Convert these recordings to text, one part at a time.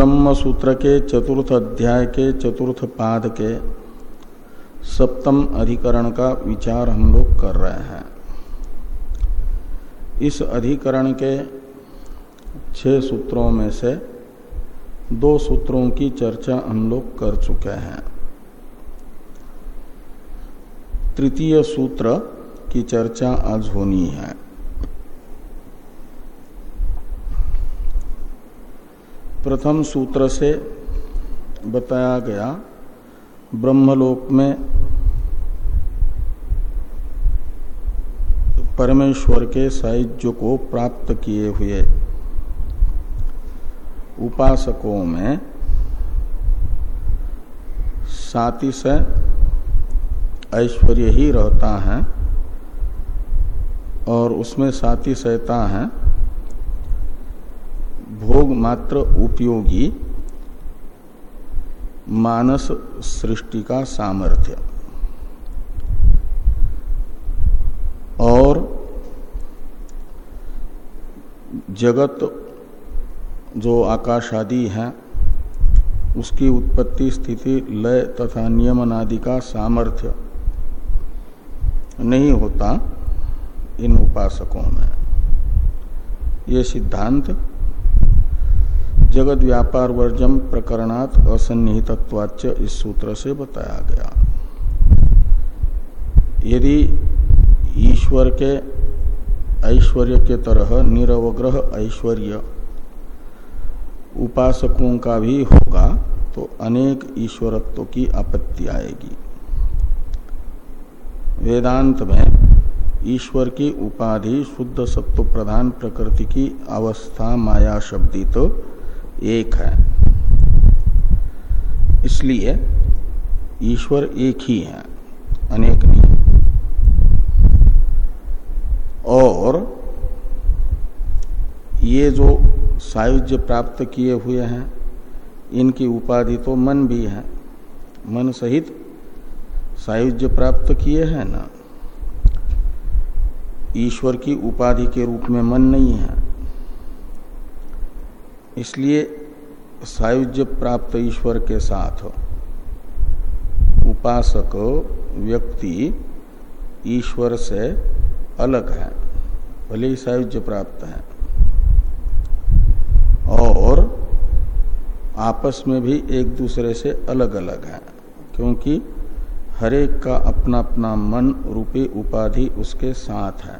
ब्रह्म सूत्र के चतुर्थ अध्याय के चतुर्थ पाद के सप्तम अधिकरण का विचार हम लोग कर रहे हैं। इस अधिकरण के छह सूत्रों में से दो सूत्रों की चर्चा हम लोग कर चुके हैं। तृतीय सूत्र की चर्चा आज होनी है। प्रथम सूत्र से बताया गया ब्रह्मलोक में परमेश्वर के साहित्य को प्राप्त किए हुए उपासकों में सातिश ऐश्वर्य ही रहता है और उसमें सहता है भोग मात्र उपयोगी मानस सृष्टि का सामर्थ्य। और जगत जो आकाश आदि है, उसकी उत्पत्ति स्थिति, लय तथा नियमन आदि का सामर्थ्य नहीं होता इन उपासकों में। ये सिद्धांत जगत व्यापार वर्जम प्रकरणात असन्निहितत्वाच इस सूत्र से बताया गया। यदि ईश्वर के ऐश्वर्य के तरह निरवग्रह ऐश्वर्य उपासकों का भी होगा तो अनेक ईश्वरत्व की आपत्ति आएगी। वेदांत में ईश्वर की उपाधि शुद्ध सत्व प्रधान प्रकृति की अवस्था माया शब्दी तो एक है। इसलिए ईश्वर एक ही है, अनेक नहीं। और ये जो सायुज्य प्राप्त किए हुए हैं, इनकी उपाधि तो मन भी है। मन सहित सायुज्य प्राप्त किए हैं ना? ईश्वर की उपाधि के रूप में मन नहीं है। इसलिए सायुज्य प्राप्त ईश्वर के साथ उपासक व्यक्ति ईश्वर से अलग है, भले ही सायुज्य प्राप्त है। और आपस में भी एक दूसरे से अलग अलग है, क्योंकि हरेक का अपना अपना मन रूपी उपाधि उसके साथ है।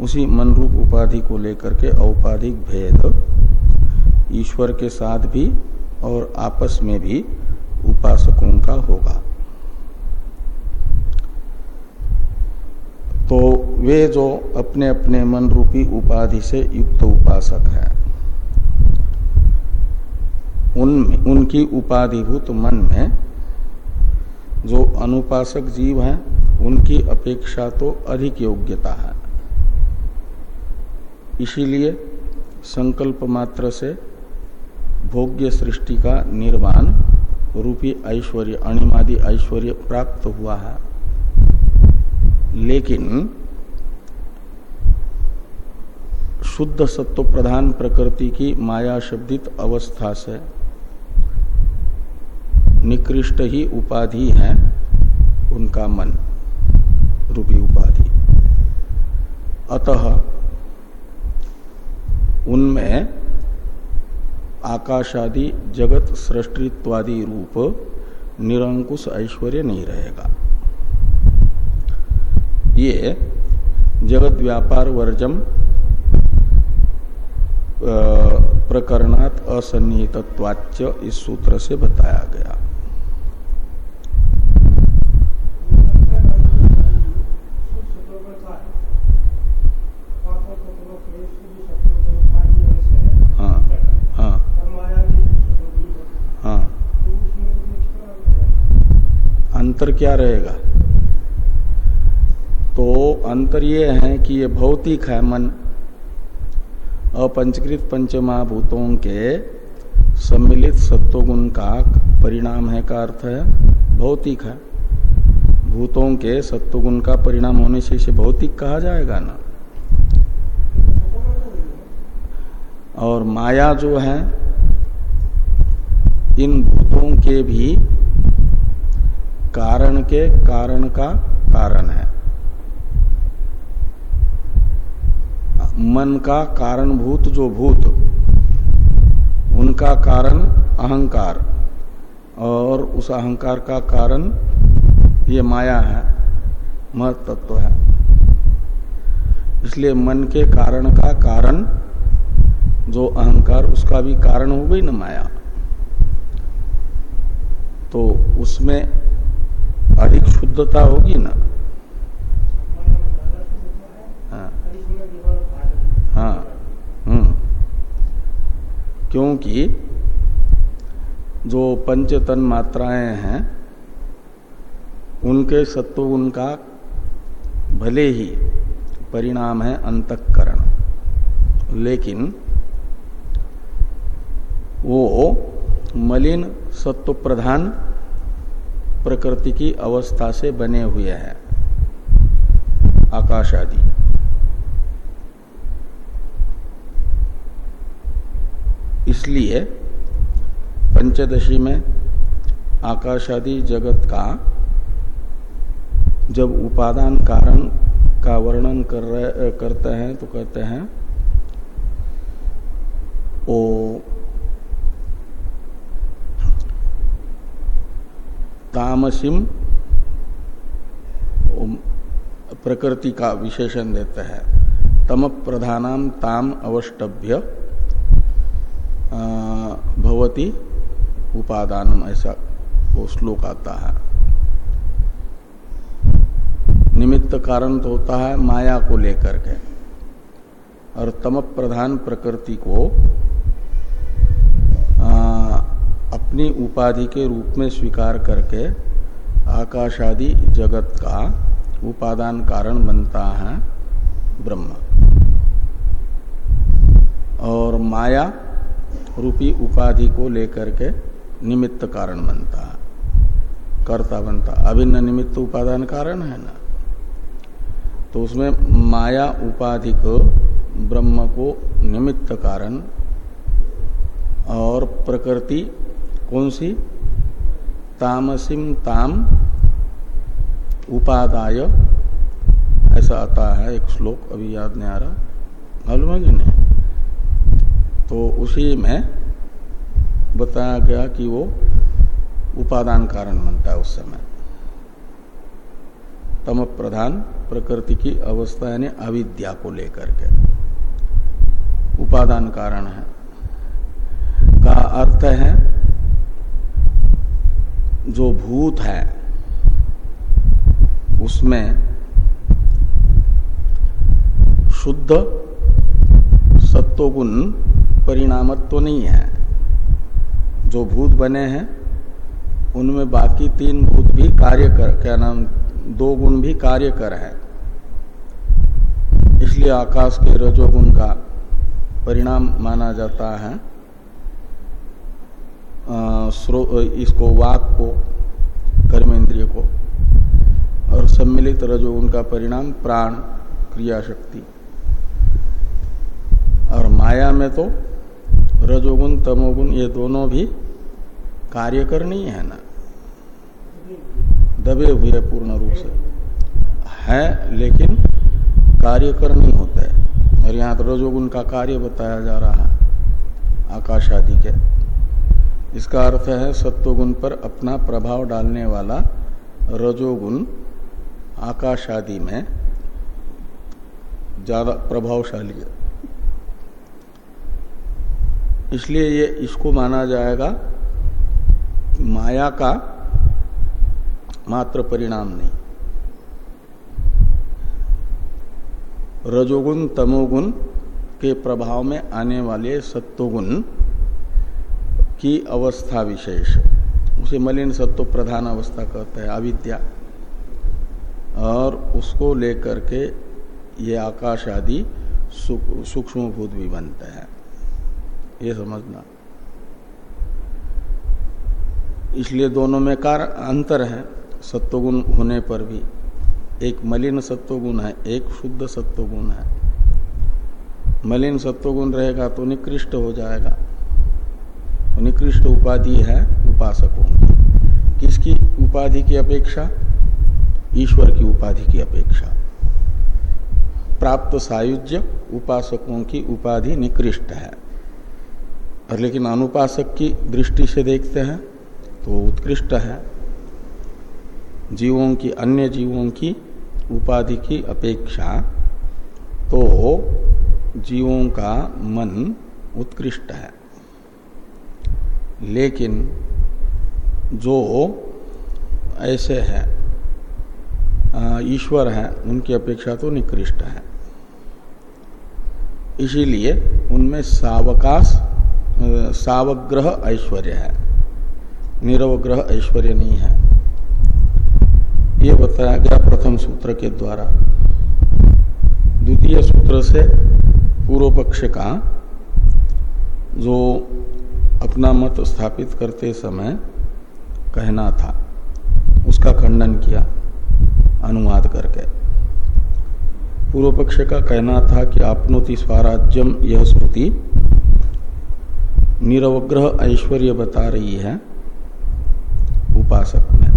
उसी मन रूप उपाधि को लेकर के औपाधिक भेद ईश्वर के साथ भी और आपस में भी उपासकों का होगा। तो वे जो अपने अपने मन रूपी उपाधि से युक्त उपासक है, उन उनकी उपाधिभूत मन में जो अनुपासक जीव हैं, उनकी अपेक्षा तो अधिक योग्यता है। इसीलिए संकल्प मात्र से भोग्य सृष्टि का निर्माण रूपी ऐश्वर्य, अणिमादि ऐश्वर्य प्राप्त हुआ है। लेकिन शुद्ध सत्व प्रधान प्रकृति की माया शब्दित अवस्था से निकृष्ट ही उपाधि है उनका मन, रूपी उपाधि। अतः उनमें आकाशादि जगत सृष्टित्वादि रूप निरंकुश ऐश्वर्य नहीं रहेगा। ये जगत व्यापार वर्जम प्रकरणात असन्निहितत्वाच इस सूत्र से बताया गया। अंतर क्या रहेगा? तो अंतर ये है कि ये भौतिक है मन। अपंचकृत पंचमहाभूतों के सम्मिलित सत्वगुण का परिणाम है का अर्थ है? भौतिक है। भूतों के सत्वगुण का परिणाम होने से इसे भौतिक कहा जाएगा ना? और माया जो है, इन भूतों के भी कारण के कारण का कारण है। मन का कारणभूत जो भूत, उनका कारण अहंकार, और उस अहंकार का कारण ये माया है महत्व है। इसलिए मन के कारण का कारण, जो अहंकार, उसका भी कारण हो गई ना माया। तो उसमें अधिक शुद्धता होगी ना। हाँ। हाँ। हम्म। क्योंकि जो पंचतन मात्राएँ हैं, उनके सत्वगुण का भले ही परिणाम है अंतकरण, लेकिन वो मलिन सत्व प्रधान प्रकृति की अवस्था से बने हुए हैं। आकाश आदि। इसलिए पंचदशी में आकाश आदि जगत का जब उपादान कारण का वर्णन कर रहे करते हैं तो कहते हैं, ओ तामसिम प्रकृति का विशेषण देते हैं। तम प्रधानम ताम अवष्टभ्य भवती उपादान ऐसा वो श्लोक आता है। निमित्त कारण तो होता है माया को लेकर के, और तम प्रधान प्रकृति को अपनी उपाधि के रूप में स्वीकार करके आकाश आदि जगत का उपादान कारण बनता है ब्रह्म। और माया रूपी उपाधि को लेकर के निमित्त कारण बनता है। कर्ता बनता अभिन्न निमित्त उपादान कारण है ना? तो उसमें माया उपाधिक ब्रह्म को निमित्त कारण और प्रकृति कौन सी? तामसिम ताम उपादाय। ऐसा आता है एक श्लोक, अभी याद नहीं आ रहा। मालूम है कि नहीं? तो उसी में बताया गया कि वो उपादान कारण बनता है उस समय। तम प्रधान प्रकृति की अवस्था यानी अविद्या को लेकर के। उपादान कारण है। का अर्थ है जो भूत है, उसमें शुद्ध सत्वगुण परिणामत्व तो नहीं है। जो भूत बने हैं, उनमें बाकी तीन भूत भी कार्य कर, क्या नाम, दो गुण भी कार्य कर है। इसलिए आकाश के रजोगुण का परिणाम माना जाता है। इसको, वाक को, कर्मेंद्रिय को। और सम्मिलित रजोगुण का परिणाम प्राण क्रिया शक्ति और माया में तो रजोगुण, तमोगुण, ये दोनों भी कार्य करनी है ना? दबे हुए पूर्ण रूप से। है, लेकिन कार्य कर नहीं होता है। और यहाँ तो रजोगुण का कार्य बताया जा रहा है, आकाश आदि के। इसका अर्थ है सत्वगुण पर अपना प्रभाव डालने वाला रजोगुण आकाश आदि में ज़्यादा प्रभावशाली है। इसलिए ये इसको माना जाएगा माया का मात्र परिणाम नहीं। रजोगुण, तमोगुण के प्रभाव में आने वाले सत्वगुण की अवस्था विशेष। उसे मलिन सत्व प्रधान अवस्था कहते हैं, अविद्या। और उसको लेकर के ये आकाश आदि सूक्ष्म भूत भी बनते हैं। ये समझना। इसलिए दोनों में कार अंतर है, सत्वगुण होने पर भी। एक मलिन सत्वगुण है, एक शुद्ध सत्वगुण है। मलिन सत्वगुण रहेगा तो निकृष्ट हो जाएगा। निकृष्ट उपाधि है उपासकों की किसकी उपाधि की अपेक्षा? ईश्वर की उपाधि की अपेक्षा। प्राप्त सायुज्य उपासकों की उपाधि निकृष्ट है। और लेकिन अनुपासक की दृष्टि से देखते हैं तो उत्कृष्ट है। जीवों की, अन्य जीवों की उपाधि की अपेक्षा तो जीवों का मन उत्कृष्ट है। लेकिन जो ऐसे है ईश्वर है, उनकी अपेक्षा तो निकृष्ट है। इसीलिए उनमें सावकाश सावग्रह ऐश्वर्य है। निरवग्रह ऐश्वर्य नहीं है। ये बताया गया प्रथम सूत्र के द्वारा। द्वितीय सूत्र से पूर्व पक्ष का जो अपना मत स्थापित करते समय कहना था। उसका खंडन किया, अनुवाद करके। पूर्व पक्ष का कहना था कि आपनोति स्वराज्यम यह श्रुति निरवग्रह ऐश्वर्य बता रही है उपासक में।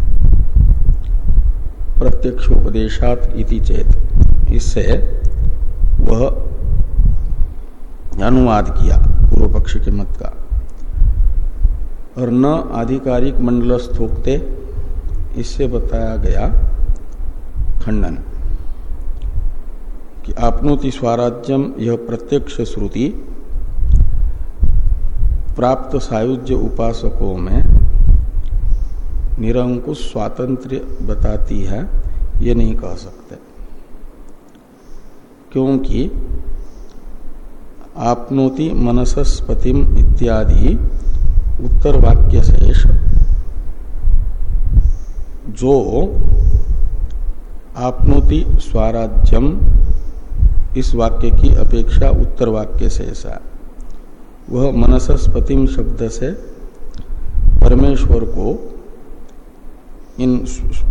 प्रत्यक्ष उपदेशात इति चेत। इससे वह अनुवाद किया पूर्व पक्ष के मत का। और न आधिकारिक मंडलस्थोक्ते, इससे बताया गया खंडन कि आपनोति स्वराज्यम यह प्रत्यक्ष श्रुति प्राप्त सायुज्य उपासकों में निरंकुश स्वातंत्र बताती है, ये नहीं कह सकते। क्योंकि आपनोति मनसस्पतिम इत्यादि उत्तर वाक्य शेष जो आपनोति स्वराज्यम, इस वाक्य की अपेक्षा उत्तर वाक्य शेष है वह मनसस्पतिम शब्द से परमेश्वर को इन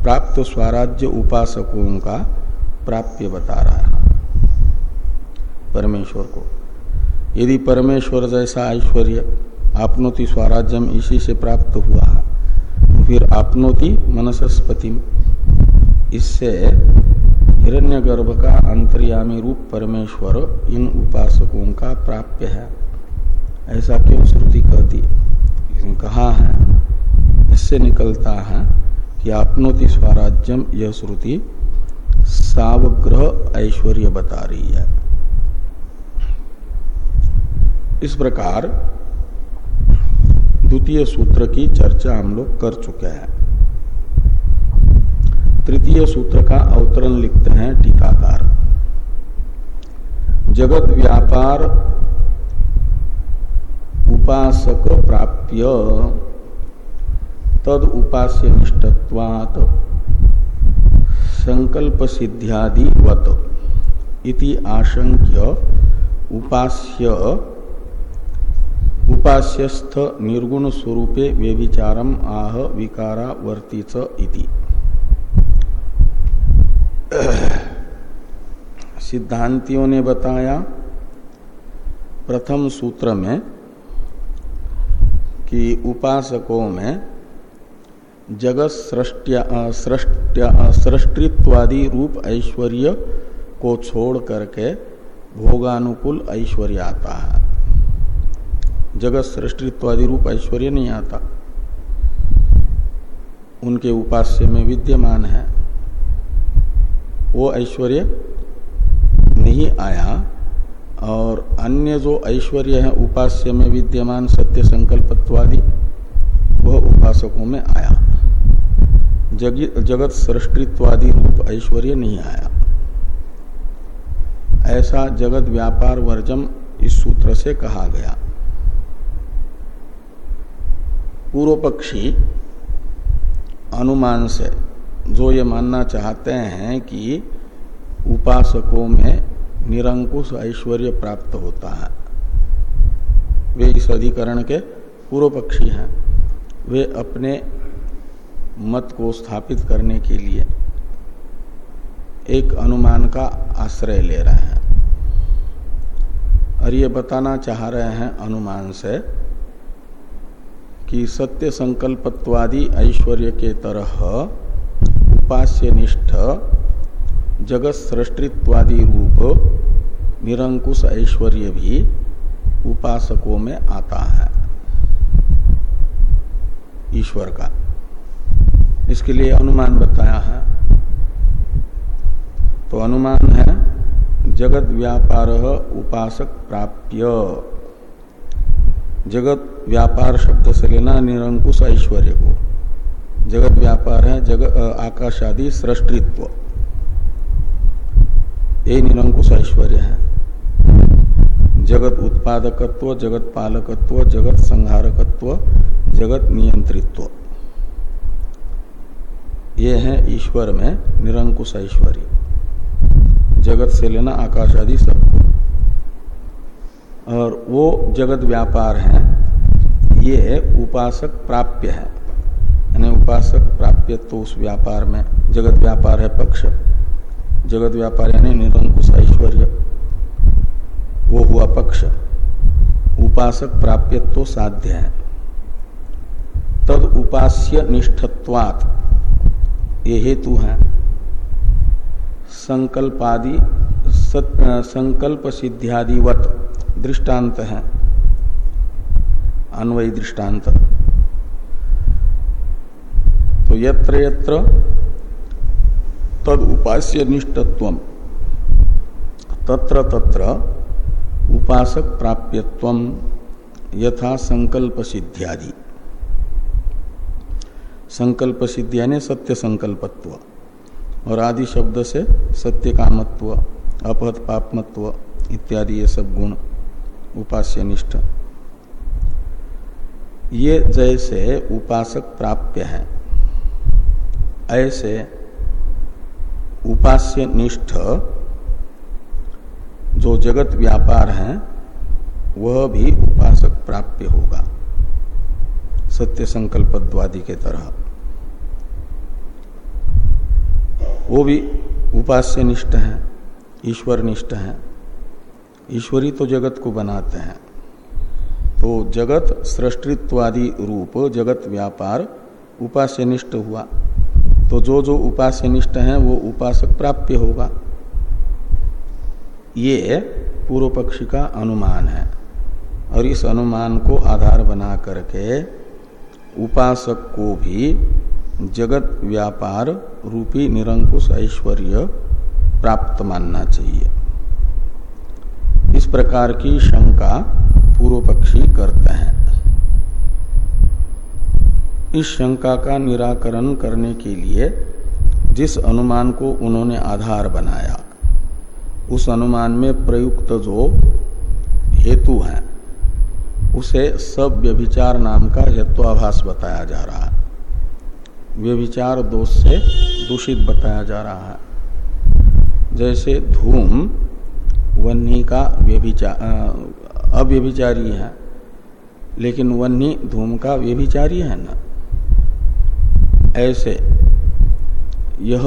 प्राप्त स्वराज्य उपासकों का प्राप्य बता रहा है। परमेश्वर को। यदि परमेश्वर जैसा ऐश्वर्य आपनोति स्वराज्यम इसी से प्राप्त हुआ। तो फिर आपनोति मनसस्पति। इससे हिरण्यगर्भ का अंतर्यामी रूप परमेश्वर इन उपासकों का प्राप्य है। ऐसा क्यों श्रुति कहती? लेकिन कहा है, इससे निकलता है कि आपनोति स्वराज्यम यह श्रुति सावग्रह ऐश्वर्य बता रही है। इस प्रकार द्वितीय सूत्र की चर्चा हम लोग कर चुके हैं। तृतीय सूत्र का अवतरण लिखते हैं टीकाकार। जगत व्यापार उपासक प्राप्य तद उपास्य निष्ठत्वात् संकल्प सिद्ध्यादिवत इति आशंक्य उपास्य उपास्यस्थ निर्गुण स्वरूपे व्यभिचारम आह विकारा वर्तीच इति। सिद्धांतियों ने बताया प्रथम सूत्र में कि उपासकों में जगत सृष्टित्वादि रूप ऐश्वर्य को छोड़ करके भोगानुकूल ऐश्वर्य आता है। जगत सृष्टित्वादि रूप ऐश्वर्य नहीं आता। उनके उपास्य में विद्यमान है। वो ऐश्वर्य नहीं आया और अन्य जो ऐश्वर्य है उपास्य में विद्यमान सत्य संकल्पत्वादि, वह उपासकों में आया। जगत सृष्टित्वादि रूप ऐश्वर्य नहीं आया। ऐसा जगत व्यापार वर्जम इस सूत्र से कहा गया। पूर्व पक्षी अनुमान से जो ये मानना चाहते हैं कि उपासकों में निरंकुश ऐश्वर्य प्राप्त होता है। वे इस अधिकरण के पूर्व पक्षी हैं। वे अपने मत को स्थापित करने के लिए एक अनुमान का आश्रय ले रहे हैं। और ये बताना चाह रहे हैं अनुमान से कि सत्य संकल्पत्वादि ऐश्वर्य के तरह उपास्य निष्ठ जगत सृष्टित्वादि रूप निरंकुश ऐश्वर्य भी उपासकों में आता है। ईश्वर का। इसके लिए अनुमान बताया है। तो अनुमान है जगत व्यापार उपासक प्राप्य। जगत व्यापार शब्द से लेना निरंकुश ऐश्वर्य को। जगत व्यापार है, जगत आकाश आदि सृष्टित्व। ये निरंकुश ऐश्वर्य है। जगत उत्पादकत्व, जगत पालकत्व, जगत संहारकत्व, जगत नियंत्रित्व। ये है ईश्वर में निरंकुश ऐश्वर्य। जगत से लेना आकाश आदि सबको और वो जगत व्यापार है। ये उपासक प्राप्य है। यानी उपासक प्राप्य तो उस व्यापार में। जगत व्यापार है पक्ष। जगत व्यापार यानी निरंकुश ऐश्वर्य। वो हुआ पक्ष। उपासक प्राप्य तो साध्य है। तद उपास्य निष्ठत्वात। ये हेतु है। संकल्पादि संकल्प सिद्धियादिवत दृष्टांत है। अन्वयी दृष्टांत तो यत्र यत्र तद उपास्य निष्ठत्व तत्र तत्र उपासक प्राप्यत्व यथा संकल्प सिद्धियादि संकल्प सिद्धि यानी सत्य संकल्पत्व और आदि शब्द से सत्य कामत्व अपहत पापमत्व इत्यादि ये सब गुण। उपास्य निष्ठ ये जैसे उपासक प्राप्य है, ऐसे उपास्य निष्ठ जो जगत व्यापार है, वह भी उपासक प्राप्य होगा, सत्य संकल्पद्वादी के तरह। वो भी उपास्य निष्ठ है ईश्वर निष्ठ है। ईश्वरी तो जगत को बनाते हैं। तो जगत सृष्टित्वादि रूप, जगत व्यापार उपास्य निष्ठ हुआ। तो जो जो उपास्य निष्ठ है, वो उपासक प्राप्य होगा। ये पूर्व पक्षी का अनुमान है। और इस अनुमान को आधार बना करके उपासक को भी जगत व्यापार रूपी निरंकुश ऐश्वर्य प्राप्त मानना चाहिए। इस प्रकार की शंका पूर्व पक्षी करते हैं। इस शंका का निराकरण करने के लिए जिस अनुमान को उन्होंने आधार बनाया, उस अनुमान में प्रयुक्त जो हेतु है, उसे सब व्यभिचार नाम का हेत्वाभास बताया जा रहा है। व्यभिचार दोष से दूषित बताया जा रहा है। जैसे धूम वन्नी का व्यभिचार अव्यभिचारी है, लेकिन वन्नी धूम का व्यभिचारी है ना? ऐसे, यह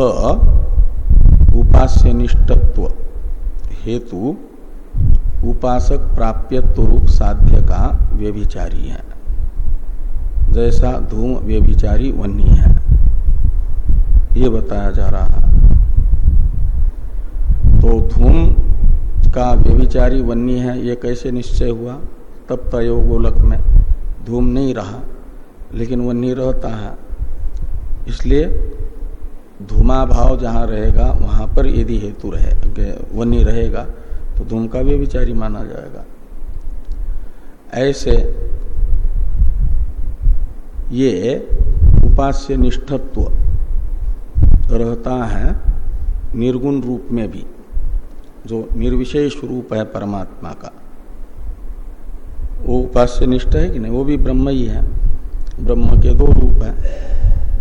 उपास्य निष्ठत्व हेतु उपासक प्राप्यत्व रूप साध्य का व्यभिचारी है। जैसा धूम व्यभिचारी वन्नी है। ये बताया जा रहा है। तो धूम का व्यभिचारी वन्नी है, ये कैसे निश्चय हुआ? तब तय गोलक में धूम नहीं रहा, लेकिन वन्नी रहता है। इसलिए धूमा भाव जहाँ रहेगा, वहाँ पर यदि हेतु रहे वन्य रहेगा तो धूम का भी विचारी माना जाएगा। ऐसे ये उपास्य निष्ठत्व रहता है, निर्गुण रूप में भी। जो निर्विशेष रूप है परमात्मा का। वो उपास्य निष्ठ है कि नहीं? वो भी ब्रह्म ही है। ब्रह्म के दो रूप है।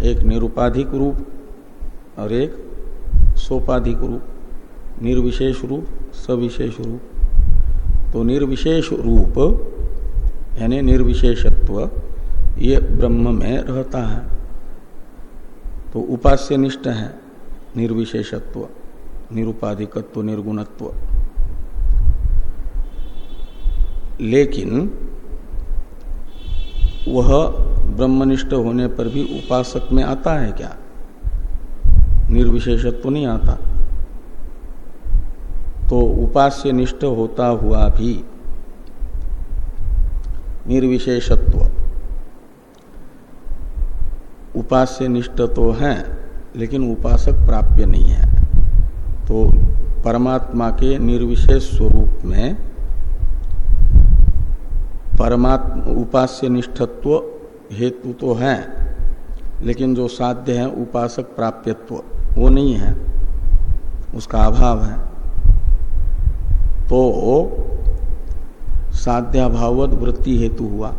एक निरुपाधिक रूप और एक सोपाधिक रूप। निर्विशेष रूप, सविशेष रूप। तो निर्विशेष रूप, यानी निर्विशेषत्व, ये ब्रह्म में रहता है। तो उपास्य निष्ठ है निर्विशेषत्व। निरुपाधिकत्व, निर्गुणत्व। लेकिन वह ब्रह्मनिष्ठ होने पर भी उपासक में आता है क्या? निर्विशेषत्व नहीं आता। तो उपास्य निष्ठ होता हुआ भी निर्विशेषत्व। उपास्य निष्ठ तो है, लेकिन उपासक प्राप्य नहीं है। तो परमात्मा के निर्विशेष स्वरूप में परमात्मा उपास्य निष्ठत्व हेतु तो है, लेकिन जो साध्य है उपासक प्राप्यत्व, वो नहीं है, उसका अभाव है। तो साध्याभावत वृत्ति हेतु हुआ,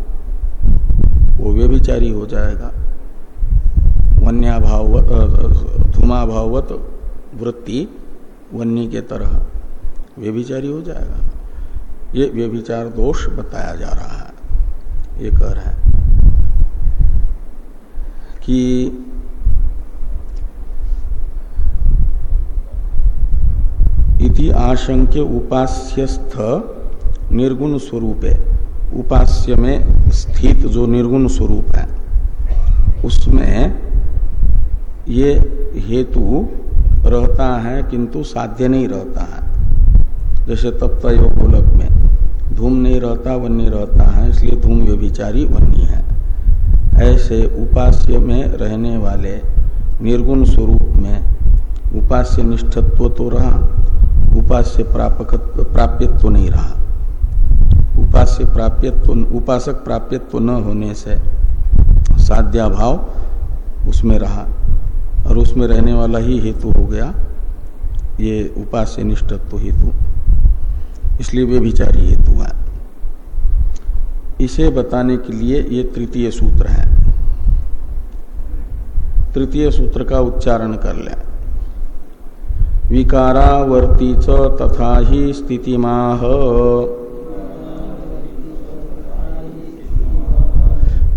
वो व्यभिचारी हो जाएगा। वन्याभावत धूमाभावत वृत्ति वन्य के तरह व्यभिचारी हो जाएगा। ये व्यभिचार दोष बताया जा रहा है। ये कह रहा है कि इति आशंक्य उपास्यस्थ निर्गुण स्वरूप। है उपास्य में स्थित जो निर्गुण स्वरूप है, उसमें ये हेतु रहता है किंतु साध्य नहीं रहता है। जैसे तप्त गोलक में धूम नहीं रहता वन्य रहता है इसलिए धूम व्यभिचारी वन्य है। ऐसे उपास्य में रहने वाले निर्गुण स्वरूप में उपास्य निष्ठत्व तो रहा उपास्य प्रापक प्राप्यत्व तो नहीं रहा। उपास्य प्राप्यत्व तो, उपासक प्राप्यत्व तो न होने से साध्याभाव उसमें रहा। और उसमें रहने वाला ही हेतु हो गया ये उपास्य निष्ठत्व हेतु। इसलिए वे विचारी हेतु है। इसे बताने के लिए ये तृतीय सूत्र है। तृतीय सूत्र का उच्चारण कर लें। विकारावर्ती तथा ही स्थितिमाह।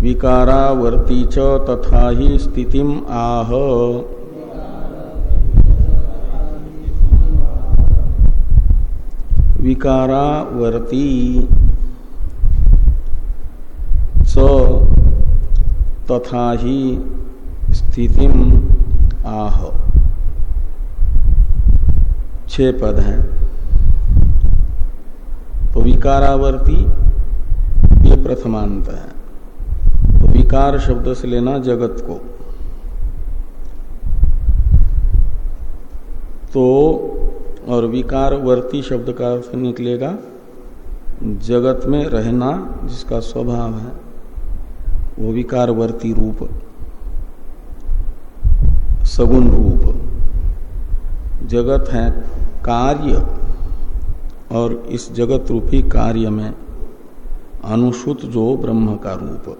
विकारावर्ती च तथा ही स्थितिम आह। विकारावर्ती। स तथा ही स्थिति आह। छह पद हैं। तो विकारावर्ती ये प्रथमांत है। विकार शब्द से लेना जगत को। तो और विकारवर्ती शब्द का अर्थ निकलेगा, जगत में रहना जिसका स्वभाव है, वो विकारवर्ती रूप, सगुण रूप। जगत है कार्य, और इस जगत रूपी कार्य में अनुसूत जो ब्रह्म का रूप।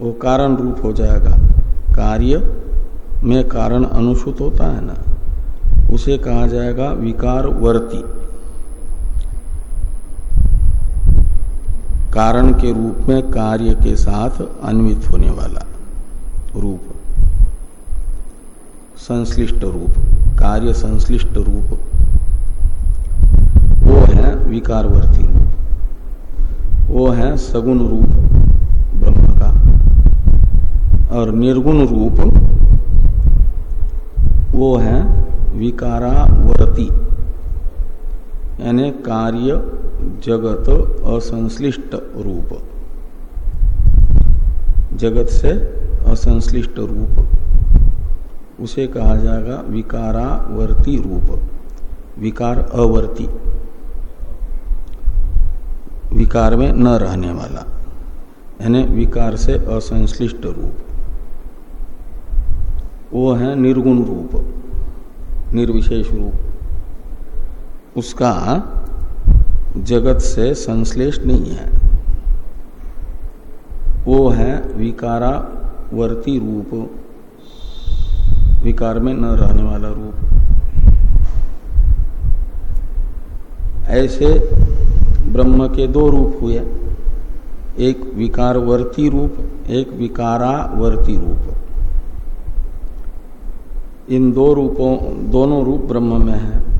वो कारण रूप हो जाएगा। कार्य में कारण अनुसूत होता है ना। उसे कहा जाएगा विकारवर्ती। कारण के रूप में कार्य के साथ अन्वित होने वाला रूप। संश्लिष्ट रूप। कार्य संश्लिष्ट रूप। वो है विकारवर्ती। रूप वो है सगुण रूप। और निर्गुण रूप वो है विकारावर्ती यानी कार्य जगत असंश्लिष्ट रूप। जगत से असंश्लिष्ट रूप, उसे कहा जाएगा विकारावर्ती रूप, विकार अवर्ती। विकार में न रहने वाला, यानी विकार से असंश्लिष्ट रूप। वो है निर्गुण रूप, निर्विशेष रूप। उसका जगत से संश्लेष नहीं है। वो है विकारावर्ती रूप, विकार में न रहने वाला रूप। ऐसे ब्रह्म के दो रूप हुए, एक विकारवर्ती रूप, एक विकारावर्ती रूप। इन दो रूपों, दोनों रूप ब्रह्म में है।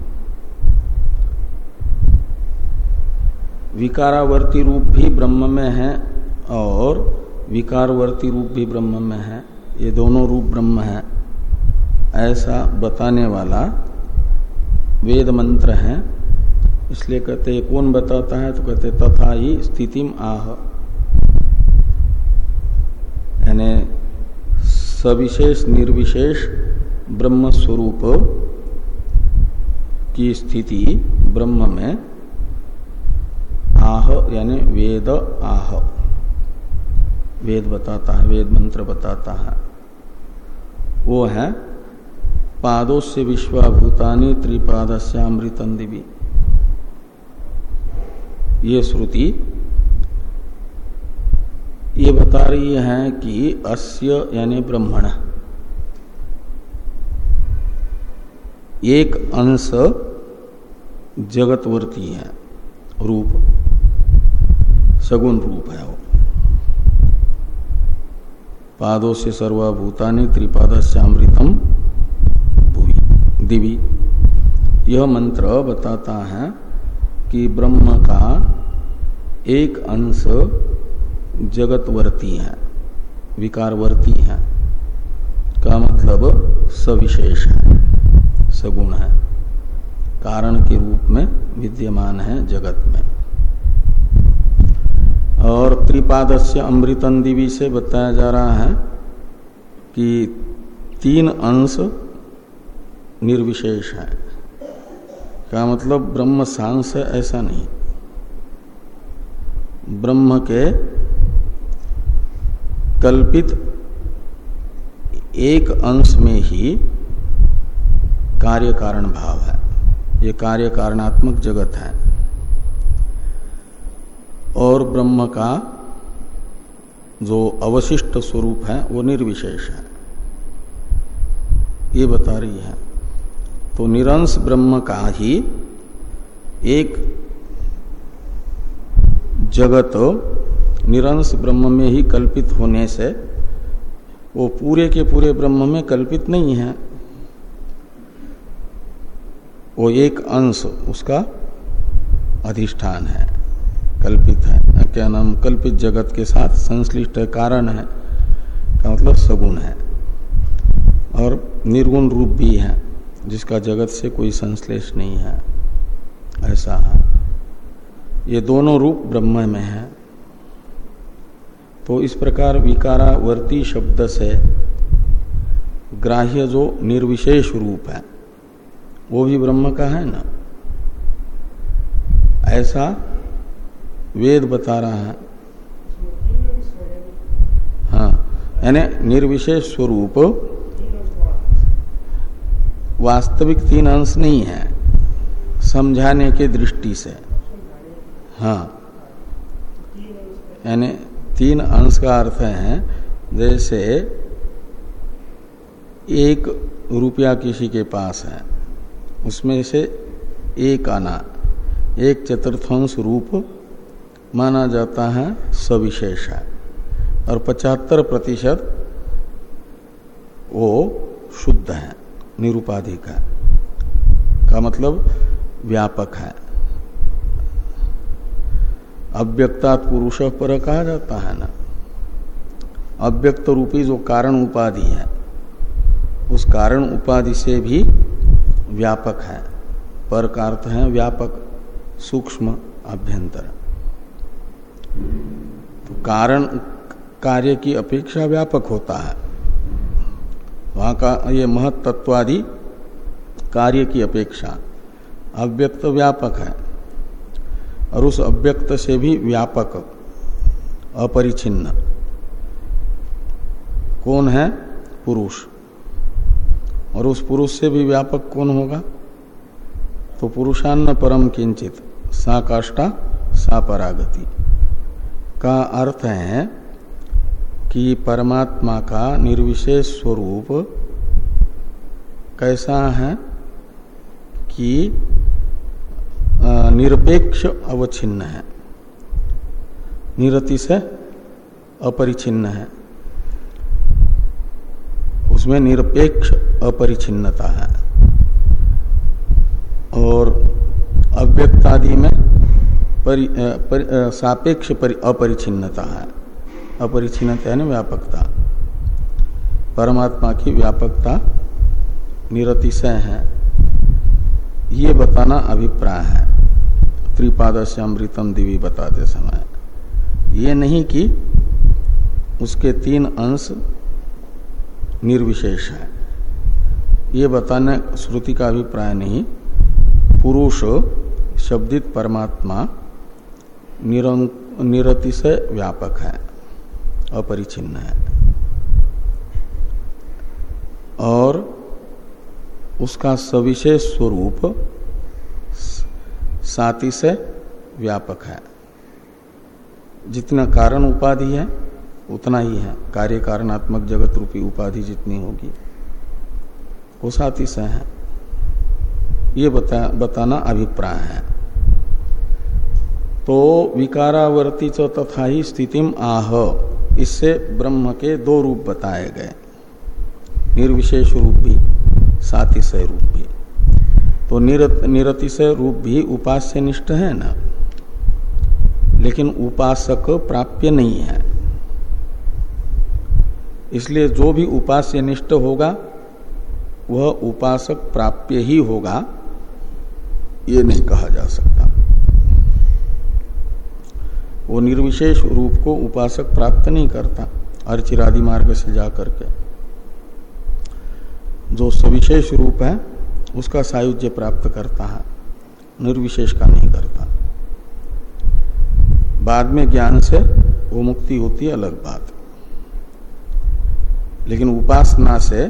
विकारावर्ती रूप भी ब्रह्म में है और विकारवर्ती रूप भी ब्रह्म में है। ये दोनों रूप ब्रह्म है। ऐसा बताने वाला वेद मंत्र है। इसलिए कहते कौन बताता है? तो कहते, तथा ही स्थितिम आह। यानी सविशेष, निर्विशेष ब्रह्म स्वरूप की स्थिति ब्रह्म में आह, यानी वेद आह। वेद बताता है, वेद मंत्र बताता है। वो है पादों से विश्वाभूतानी त्रिपादस्यामृतन दिवी ये श्रुति ये बता रही है कि अस्य, यानी ब्रह्मण एक अंश जगतवर्ती है, रूप। सगुण रूप है वो। पादों से सर्वभूतानि त्रिपादस्यामृतम भूवि, दिवी। यह मंत्र बताता है कि ब्रह्म का एक अंश जगतवर्ती है, विकारवर्ती है, का मतलब सविशेष है। सगुण है। कारण के रूप में विद्यमान है जगत में। और त्रिपाद से अमृतन दिवी से बताया जा रहा है कि तीन अंश निर्विशेष है। क्या मतलब? ब्रह्म सांस है, ऐसा नहीं। ब्रह्म के कल्पित एक अंश में ही कार्य कारण भाव है। ये कार्य कारणात्मक जगत है। और ब्रह्म का जो अवशिष्ट स्वरूप है, वो निर्विशेष है। ये बता रही है। तो निरंश ब्रह्म का ही एक जगत निरंश ब्रह्म में ही कल्पित होने से वो पूरे के पूरे ब्रह्म में कल्पित नहीं है। वो एक अंश उसका अधिष्ठान है, कल्पित है। क्या नाम कल्पित जगत के साथ संश्लिष्ट कारण है, का मतलब सगुण है। और निर्गुण रूप भी है, जिसका जगत से कोई संश्लेष नहीं है। ऐसा है। ये दोनों रूप ब्रह्म में है। तो इस प्रकार विकारावर्ती शब्द से ग्राह्य जो निर्विशेष रूप है वो भी ब्रह्म का है ना? ऐसा वेद बता रहा है। हाँ यानी निर्विशेष स्वरूप। वास्तविक तीन अंश नहीं है, समझाने के दृष्टि से। हाँ यानी तीन अंश का अर्थ है, जैसे एक रुपया किसी के पास है। उसमें से एक आना, एक चतुर्थांश रूप माना जाता है सविशेष। है और पचहत्तर प्रतिशत वो शुद्ध है, निरुपाधिक है। का मतलब व्यापक है। अव्यक्ता पुरुष पर कहा जाता है ना? अव्यक्त रूपी जो कारण उपाधि है, उस कारण उपाधि से भी व्यापक है। पर का अर्थ है व्यापक, सूक्ष्म अभ्यंतर। तो कारण कार्य की अपेक्षा व्यापक होता है। वहाँ का ये महत्त्वादि कार्य की अपेक्षा अव्यक्त व्यापक है और उस अव्यक्त से भी व्यापक, अपरिचिन्न। कौन है? पुरुष। और उस पुरुष से भी व्यापक कौन होगा? तो पुरुषान्न परम किंचित, सा काष्टा सा परागति। का अर्थ है कि परमात्मा का निर्विशेष स्वरूप कैसा है कि निरपेक्ष अवच्छिन्न है। निरति से अपरिचिन्न है। उसमें निरपेक्ष अपरिचिन्नता है। और अव्यक्त आदि में परि, परि, सापेक्ष अपरिचिन्नता है। अपरिचिनता यानी व्यापकता। परमात्मा की व्यापकता निरतिशय है। ये बताना अभिप्राय है। त्रिपाद से अमृतम दिवी बताते समय। ये नहीं कि उसके तीन अंश निर्विशेष है। ये बताने श्रुति का अभिप्राय नहीं। पुरुष शब्दित परमात्मा निरति से व्यापक है, अपरिचिन्न है। और उसका सविशेष स्वरूप साति से व्यापक है। जितना कारण उपाधि है उतना ही है। कार्य कारणात्मक जगत रूपी उपाधि जितनी होगी। वो साति से है। ये बता, बताना अभिप्राय है। तो विकारावर्ती च तथा ही स्थितिम आह। इससे ब्रह्म के दो रूप बताए गए। निर्विशेष रूप भी सातिशय रूप भी। तो निरत निरतिशय रूप भी उपास्य निष्ठ है ना? लेकिन उपासक प्राप्य नहीं है। इसलिए जो भी उपास्य निष्ठ होगा, वह उपासक प्राप्य ही होगा, ये नहीं कहा जा सकता। वो निर्विशेष रूप को उपासक प्राप्त नहीं करता, अर्चिरादि मार्ग से जाकर के। जो सविशेष रूप है, उसका सायुज्य प्राप्त करता है, निर्विशेष का नहीं करता। बाद में ज्ञान से वो मुक्ति होती है, अलग बात। लेकिन उपासना से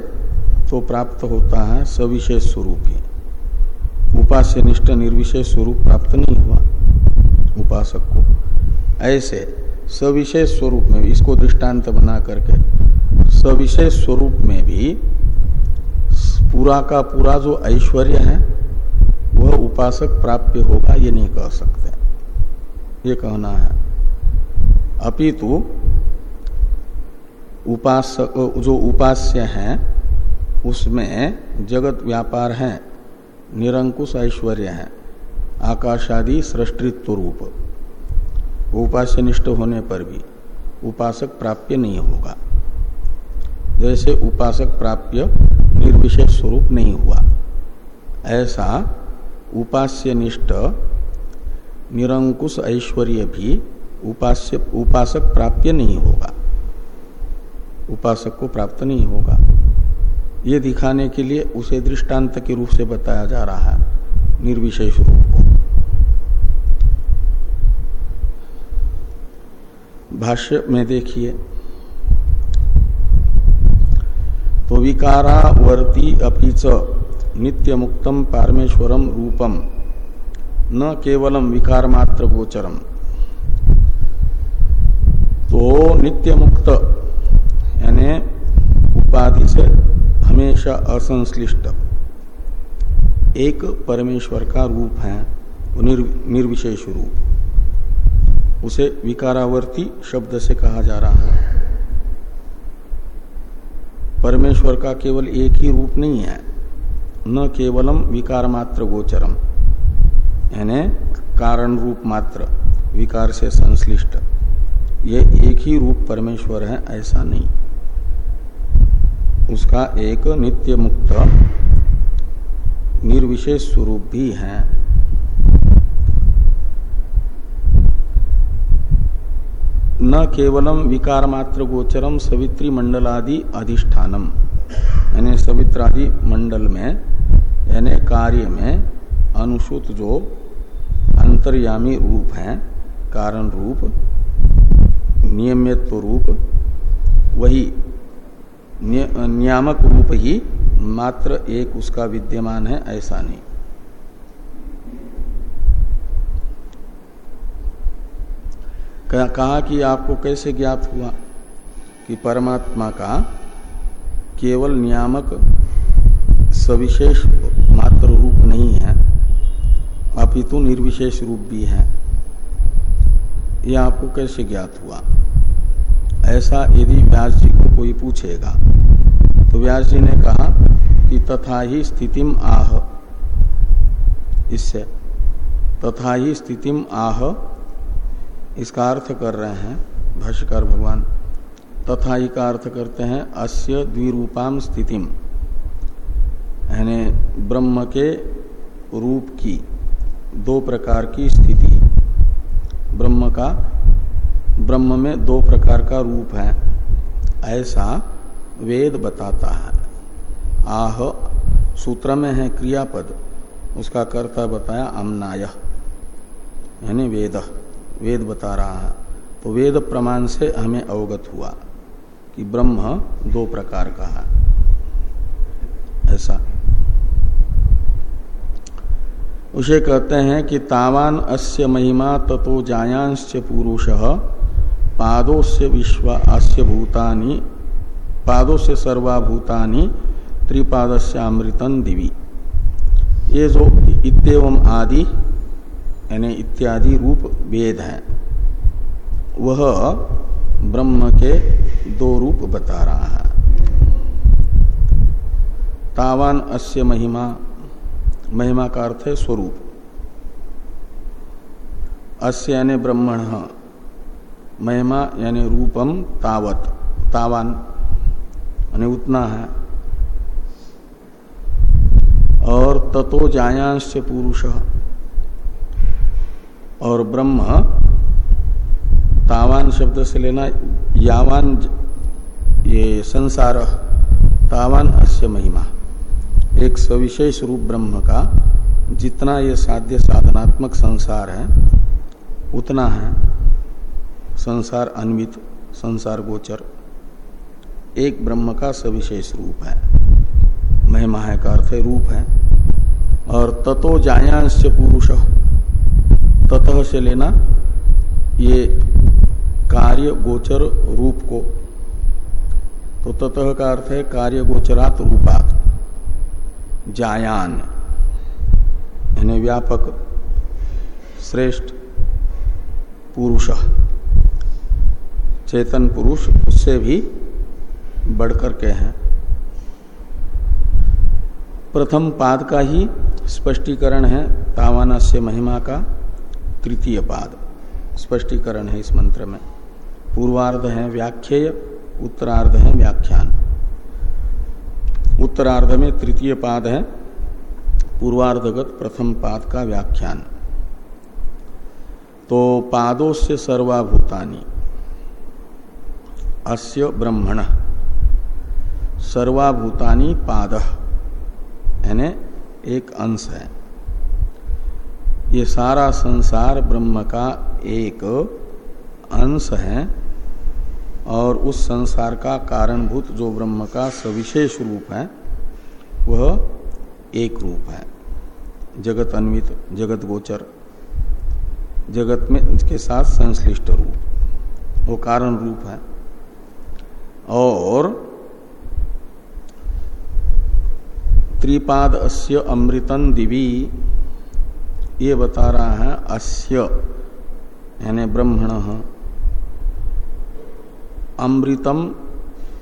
तो प्राप्त होता है सविशेष स्वरूप ही। उपास्य निष्ठ निर्विशेष स्वरूप प्राप्त नहीं हुआ, उपासक को। ऐसे सविशेष स्वरूप में इसको दृष्टांत बना करके, सविशेष स्वरूप में भी पूरा का पूरा जो ऐश्वर्य है, वह उपासक प्राप्य होगा, ये नहीं कह सकते। ये कहना है। अपितु उपासक जो उपास्य है, उसमें जगत व्यापार है, निरंकुश ऐश्वर्य है, आकाशादि सृष्टित्व रूप। उपास्य निष्ठ होने पर भी उपासक प्राप्य नहीं होगा। जैसे उपासक प्राप्य निर्विशेष स्वरूप नहीं हुआ, ऐसा उपास्य निष्ठ निरंकुश ऐश्वर्य भी उपास्य, उपासक प्राप्य नहीं होगा। उपासक को प्राप्त नहीं होगा। ये दिखाने के लिए उसे दृष्टांत के रूप से बताया जा रहा है, निर्विशेष रूप को। भाष्य में देखिए तो विकारावर्ती अपीच नित्य मुक्तम पारमेश्वरम रूपम न केवलम विकार मात्र गोचरम तो नित्य मुक्त यानी उपाधि से हमेशा असंश्लिष्ट। एक परमेश्वर का रूप है निर्विशेष रूप। उसे विकारावर्ती शब्द से कहा जा रहा है। परमेश्वर का केवल एक ही रूप नहीं है, न केवलम विकार मात्र गोचरम। यानी कारण रूप मात्र, विकार से संश्लिष्ट। ये एक ही रूप परमेश्वर है, ऐसा नहीं। उसका एक नित्य मुक्त निर्विशेष स्वरूप भी है। न केवलम विकार मात्र गोचरम सवित्री मंडलादि अधिष्ठानम। यानी सवित्रादि मंडल में, यानी कार्य में अनुसूत जो अंतर्यामी रूप है, कारण रूप, नियमित्व रूप, वही नियामक रूप ही मात्र एक उसका विद्यमान है, ऐसा नहीं। कहा कि आपको कैसे ज्ञात हुआ कि परमात्मा का केवल नियामक सविशेष मात्र रूप नहीं है, अपितु निर्विशेष रूप भी है, यह आपको कैसे ज्ञात हुआ? ऐसा यदि व्यास जी को कोई पूछेगा तो व्यास जी ने कहा कि तथा ही स्थितिम आह। इससे तथा ही स्थितिम आह, इसका अर्थ कर रहे हैं भाष्यकार भगवान, तथा ही का अर्थ करते हैं अस्य द्विरूपाम स्थितिम, यानी ब्रह्म के रूप की, दो प्रकार की स्थिति, ब्रह्म का ब्रह्म में दो प्रकार का रूप है। ऐसा वेद बताता है। आह, सूत्र में है क्रियापद। उसका कर्ता बताया अमनाय। यानी वेद। वेद बता रहा है। तो वेद प्रमाण से हमें अवगत हुआ कि ब्रह्म दो प्रकार का है। ऐसा। उसे कहते हैं कि तावान अस्य महिमा ततो जायांश पुरुष। पादों से विश्व आस्य भूतानी पादों से सर्वाभूतानी त्रिपाद से अमृतन दिवी। ये जो इतम आदि, यानी इत्यादि रूप वेद है। वह ब्रह्म के दो रूप बता रहा है। तावान अस्य महिमा महिमा का अर्थ है स्वरूप। अस्य यानी ब्रह्मण। महिमा यानी रूपम तावत, तावान, यानी उतना है। और ततो जायांश पुरुष, और ब्रह्म, तावान शब्द से लेना, यावान ये संसार, तावान अस्य महिमा। एक सविशेष रूप ब्रह्म का, जितना ये साध्य साधनात्मक संसार है, उतना है। संसार अन्वित, संसार गोचर। एक ब्रह्म का सविशेष रूप है। महिमा है का अर्थ रूप है। और ततो जायांश पुरुष। ततः से लेना ये कार्य गोचर रूप को। तो ततः का अर्थ है कार्य गोचरात रूपात। जायान। यानी व्यापक, श्रेष्ठ, पुरुष। चेतन पुरुष उससे भी बढ़कर के हैं। प्रथम पाद का ही स्पष्टीकरण है तावाना से महिमा का तृतीय पाद। स्पष्टीकरण है इस मंत्र में। पूर्वार्ध है व्याख्येय, उत्तरार्ध है व्याख्यान। उत्तरार्ध में तृतीय पाद है, पूर्वार्धगत प्रथम पाद का व्याख्यान। तो पादों से सर्वाभूतानी। अस्य ब्रह्मण। सर्वाभूतानी पाद। यानी एक अंश है। ये सारा संसार ब्रह्म का एक अंश है और उस संसार का कारणभूत जो ब्रह्म का सविशेष रूप है, वह एक रूप है। जगत अन्वित, जगत गोचर, जगत में इसके साथ संश्लिष्ट रूप, वो कारण रूप है। और त्रिपाद अस्य अमृतन दिवी, ये बता रहा है अस्य, यानी ब्रह्मण अमृतम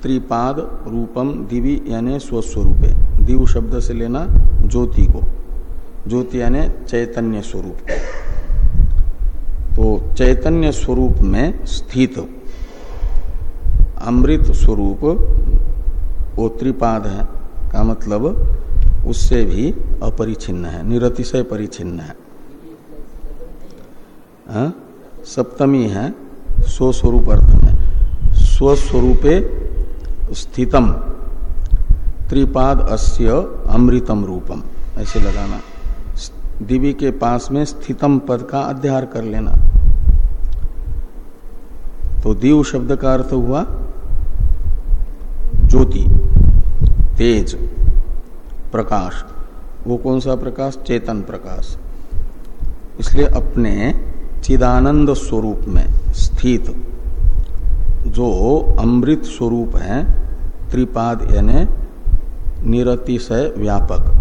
त्रिपाद रूपम दिवी, यानी स्वस्वरूपे। दिव शब्द से लेना ज्योति को। ज्योति यानी चैतन्य स्वरूप। तो चैतन्य स्वरूप में स्थित अमृत स्वरूप वो त्रिपाद है, का मतलब उससे भी अपरिचिन्न है निरतिशय परिचिन्न है। हा? सप्तमी है, स्वस्वरूप अर्थ में। स्वस्वरूपे स्थितम, त्रिपाद अस्य अमृतम रूपम, ऐसे लगाना। दिवी के पास में स्थितम पद का अध्यार कर लेना। तो दीव शब्द का अर्थ हुआ ज्योति, तेज, प्रकाश। वो कौन सा प्रकाश? चेतन प्रकाश। इसलिए अपने चिदानंद स्वरूप में स्थित जो अमृत स्वरूप है, त्रिपाद यानी निरतिशय व्यापक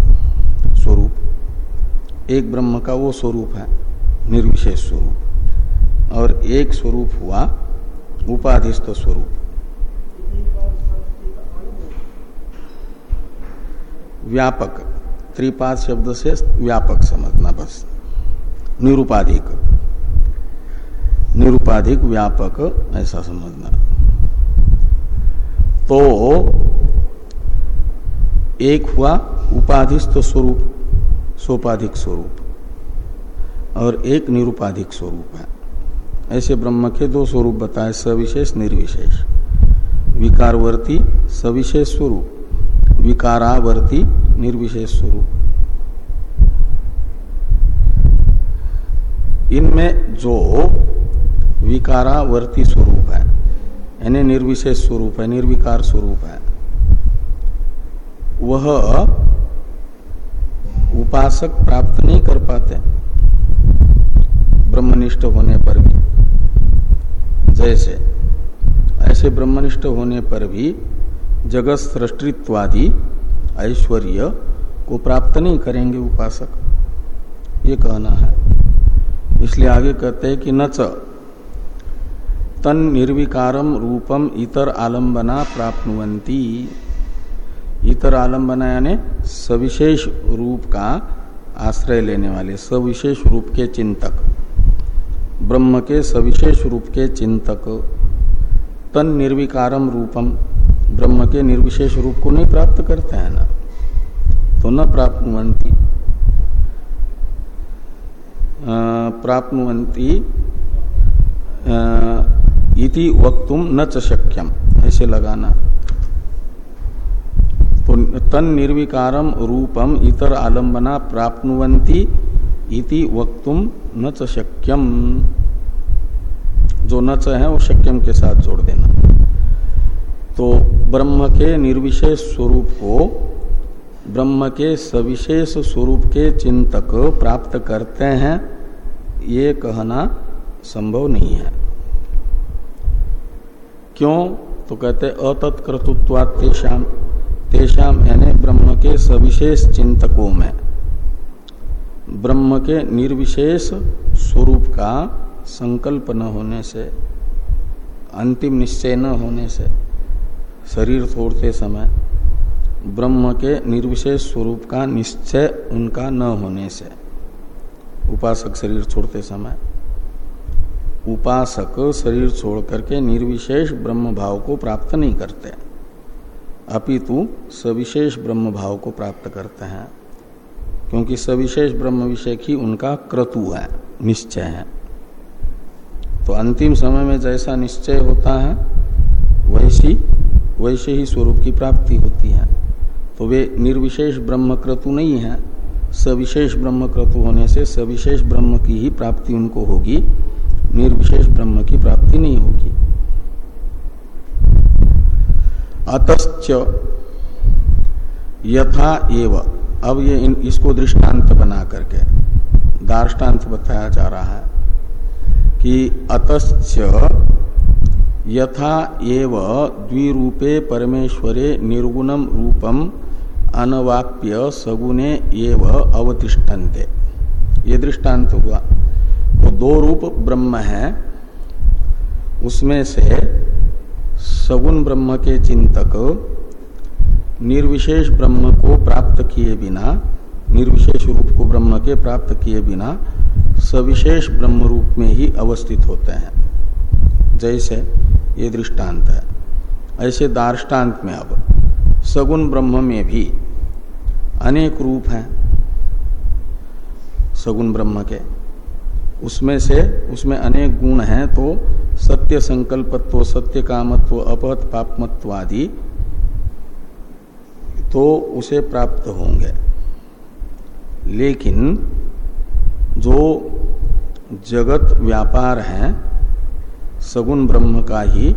स्वरूप, एक ब्रह्म का वो स्वरूप है, निर्विशेष स्वरूप। और एक स्वरूप हुआ उपाधिस्थ स्वरूप। व्यापक, त्रिपाद शब्द से व्यापक समझना बस। निरुपाधिक। निरुपाधिक, व्यापक, ऐसा समझना। तो एक हुआ उपाधिस्थ स्वरूप, सोपाधिक स्वरूप, और एक निरुपाधिक स्वरूप है। ऐसे ब्रह्म के दो स्वरूप बताए, सविशेष, निर्विशेष। विकारवर्ती, सविशेष स्वरूप। विकारावर्ती निर्विशेष स्वरूप। इनमें जो विकारावर्ती स्वरूप है, यानी निर्विशेष स्वरूप है, निर्विकार स्वरूप है, वह उपासक प्राप्त नहीं कर पाते, ब्रह्मनिष्ठ होने पर भी। जैसे, ऐसे ब्रह्मनिष्ठ होने पर भी जगत सृष्टित्वादि ऐश्वर्य को प्राप्त नहीं करेंगे उपासक। ये कहना है। इसलिए आगे कहते हैं कि न तन निर्विकारम रूपम इतर आलंबना प्राप्नुवंती इतर आलंबना यानी सविशेष रूप का आश्रय लेने वाले, सविशेष रूप के चिंतक। ब्रह्म के सविशेष रूप के चिंतक। तन निर्विकारम रूपम ब्रह्म के निर्विशेष रूप को नहीं प्राप्त करते हैं ना। तो न प्राप्त प्राप्नुवंती इति वक्तुम न च शक्यम, ऐसे लगाना। तो तन निर्विकारम रूपम इतर आलंबना प्राप्नुवंती इति वक्तुम न च शक्यम। जो न च है, वो शक्यम के साथ जोड़ देना। तो ब्रह्म के निर्विशेष स्वरूप को ब्रह्म के सविशेष स्वरूप के चिंतक प्राप्त करते हैं, ये कहना संभव नहीं है। क्यों? तो कहते अतत्कृतुत्वात तेषाम तेषाम यानी ब्रह्म के सविशेष चिंतकों में ब्रह्म के निर्विशेष स्वरूप का संकल्प न होने से, अंतिम निश्चय न होने से शरीर छोड़ते समय ब्रह्म के निर्विशेष स्वरूप का निश्चय उनका न होने से। उपासक शरीर छोड़ते समय उपासक शरीर छोड़ करके निर्विशेष ब्रह्म भाव को प्राप्त नहीं करते। अपितु सविशेष ब्रह्म भाव को प्राप्त करते हैं, क्योंकि सविशेष ब्रह्म विषय ही उनका क्रतु है, निश्चय है। तो अंतिम समय में जैसा निश्चय होता है, वैसी वैसे ही स्वरूप की प्राप्ति होती है। तो वे निर्विशेष ब्रह्म क्रतु नहीं है। सविशेष ब्रह्म क्रतु होने से सविशेष ब्रह्म की ही प्राप्ति उनको होगी। निर्विशेष ब्रह्म की प्राप्ति नहीं होगी। अतश्च यथा एव। अब ये इन, इसको दृष्टांत बना करके दार्टान्त बताया जा रहा है कि अतश्च यथा एव द्विरूपे परमेश्वरे निर्गुणम रूपम अनवाप्य सगुने एव अवतिष्ठन्ते। ये दृष्टांत हुआ। तो दो रूप ब्रह्म है। उसमें से सगुण ब्रह्म के चिंतक, निर्विशेष ब्रह्म को प्राप्त किए बिना, निर्विशेष रूप को ब्रह्म के प्राप्त किए बिना सविशेष ब्रह्म रूप में ही अवस्थित होते हैं। जैसे ये दृष्टांत है। ऐसे दार्टान्त में अब सगुण ब्रह्म में भी अनेक रूप हैं सगुण ब्रह्म के। उसमें से उसमें अनेक गुण हैं तो सत्य संकल्पत्व, सत्य कामत्व, अपहत पापमत्व आदि तो उसे प्राप्त होंगे। लेकिन जो जगत व्यापार है सगुण ब्रह्म का ही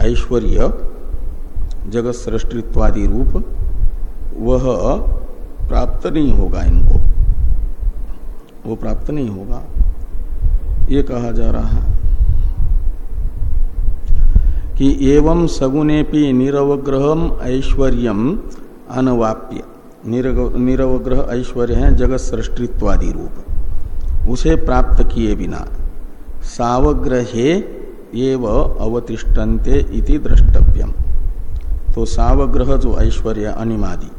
ऐश्वर्य जगत सृष्टित्वादि रूप, वह प्राप्त नहीं होगा इनको। वो प्राप्त नहीं होगा। ये कहा जा रहा है कि एवं सगुनेपि निरवग्रह ऐश्वर्य अनवाप्य। निरवग्रह ऐश्वर्य है जगत सृष्टित्वादि रूप। उसे प्राप्त किए बिना। सावग्रहे एव अवतिष्ठन्ते इति द्रष्टव्यम। तो सावग्रह जो ऐश्वर्य, अनिमादि,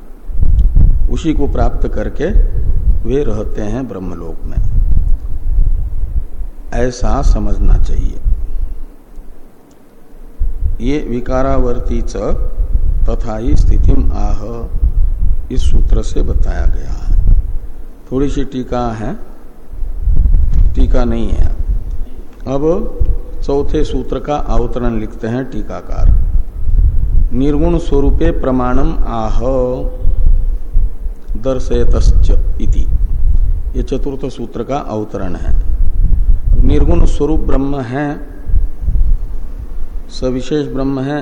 उसी को प्राप्त करके वे रहते हैं ब्रह्मलोक में। ऐसा समझना चाहिए। ये विकारावर्ती च तथा ही स्थिति आह, इस सूत्र से बताया गया है। थोड़ी सी टीका है। टीका नहीं है। अब चौथे सूत्र का अवतरण लिखते हैं टीकाकार। निर्गुण स्वरूपे प्रमाणम आह। दर्शयत इति। ये चतुर्थ सूत्र का अवतरण है। निर्गुण स्वरूप ब्रह्म है, सविशेष ब्रह्म है,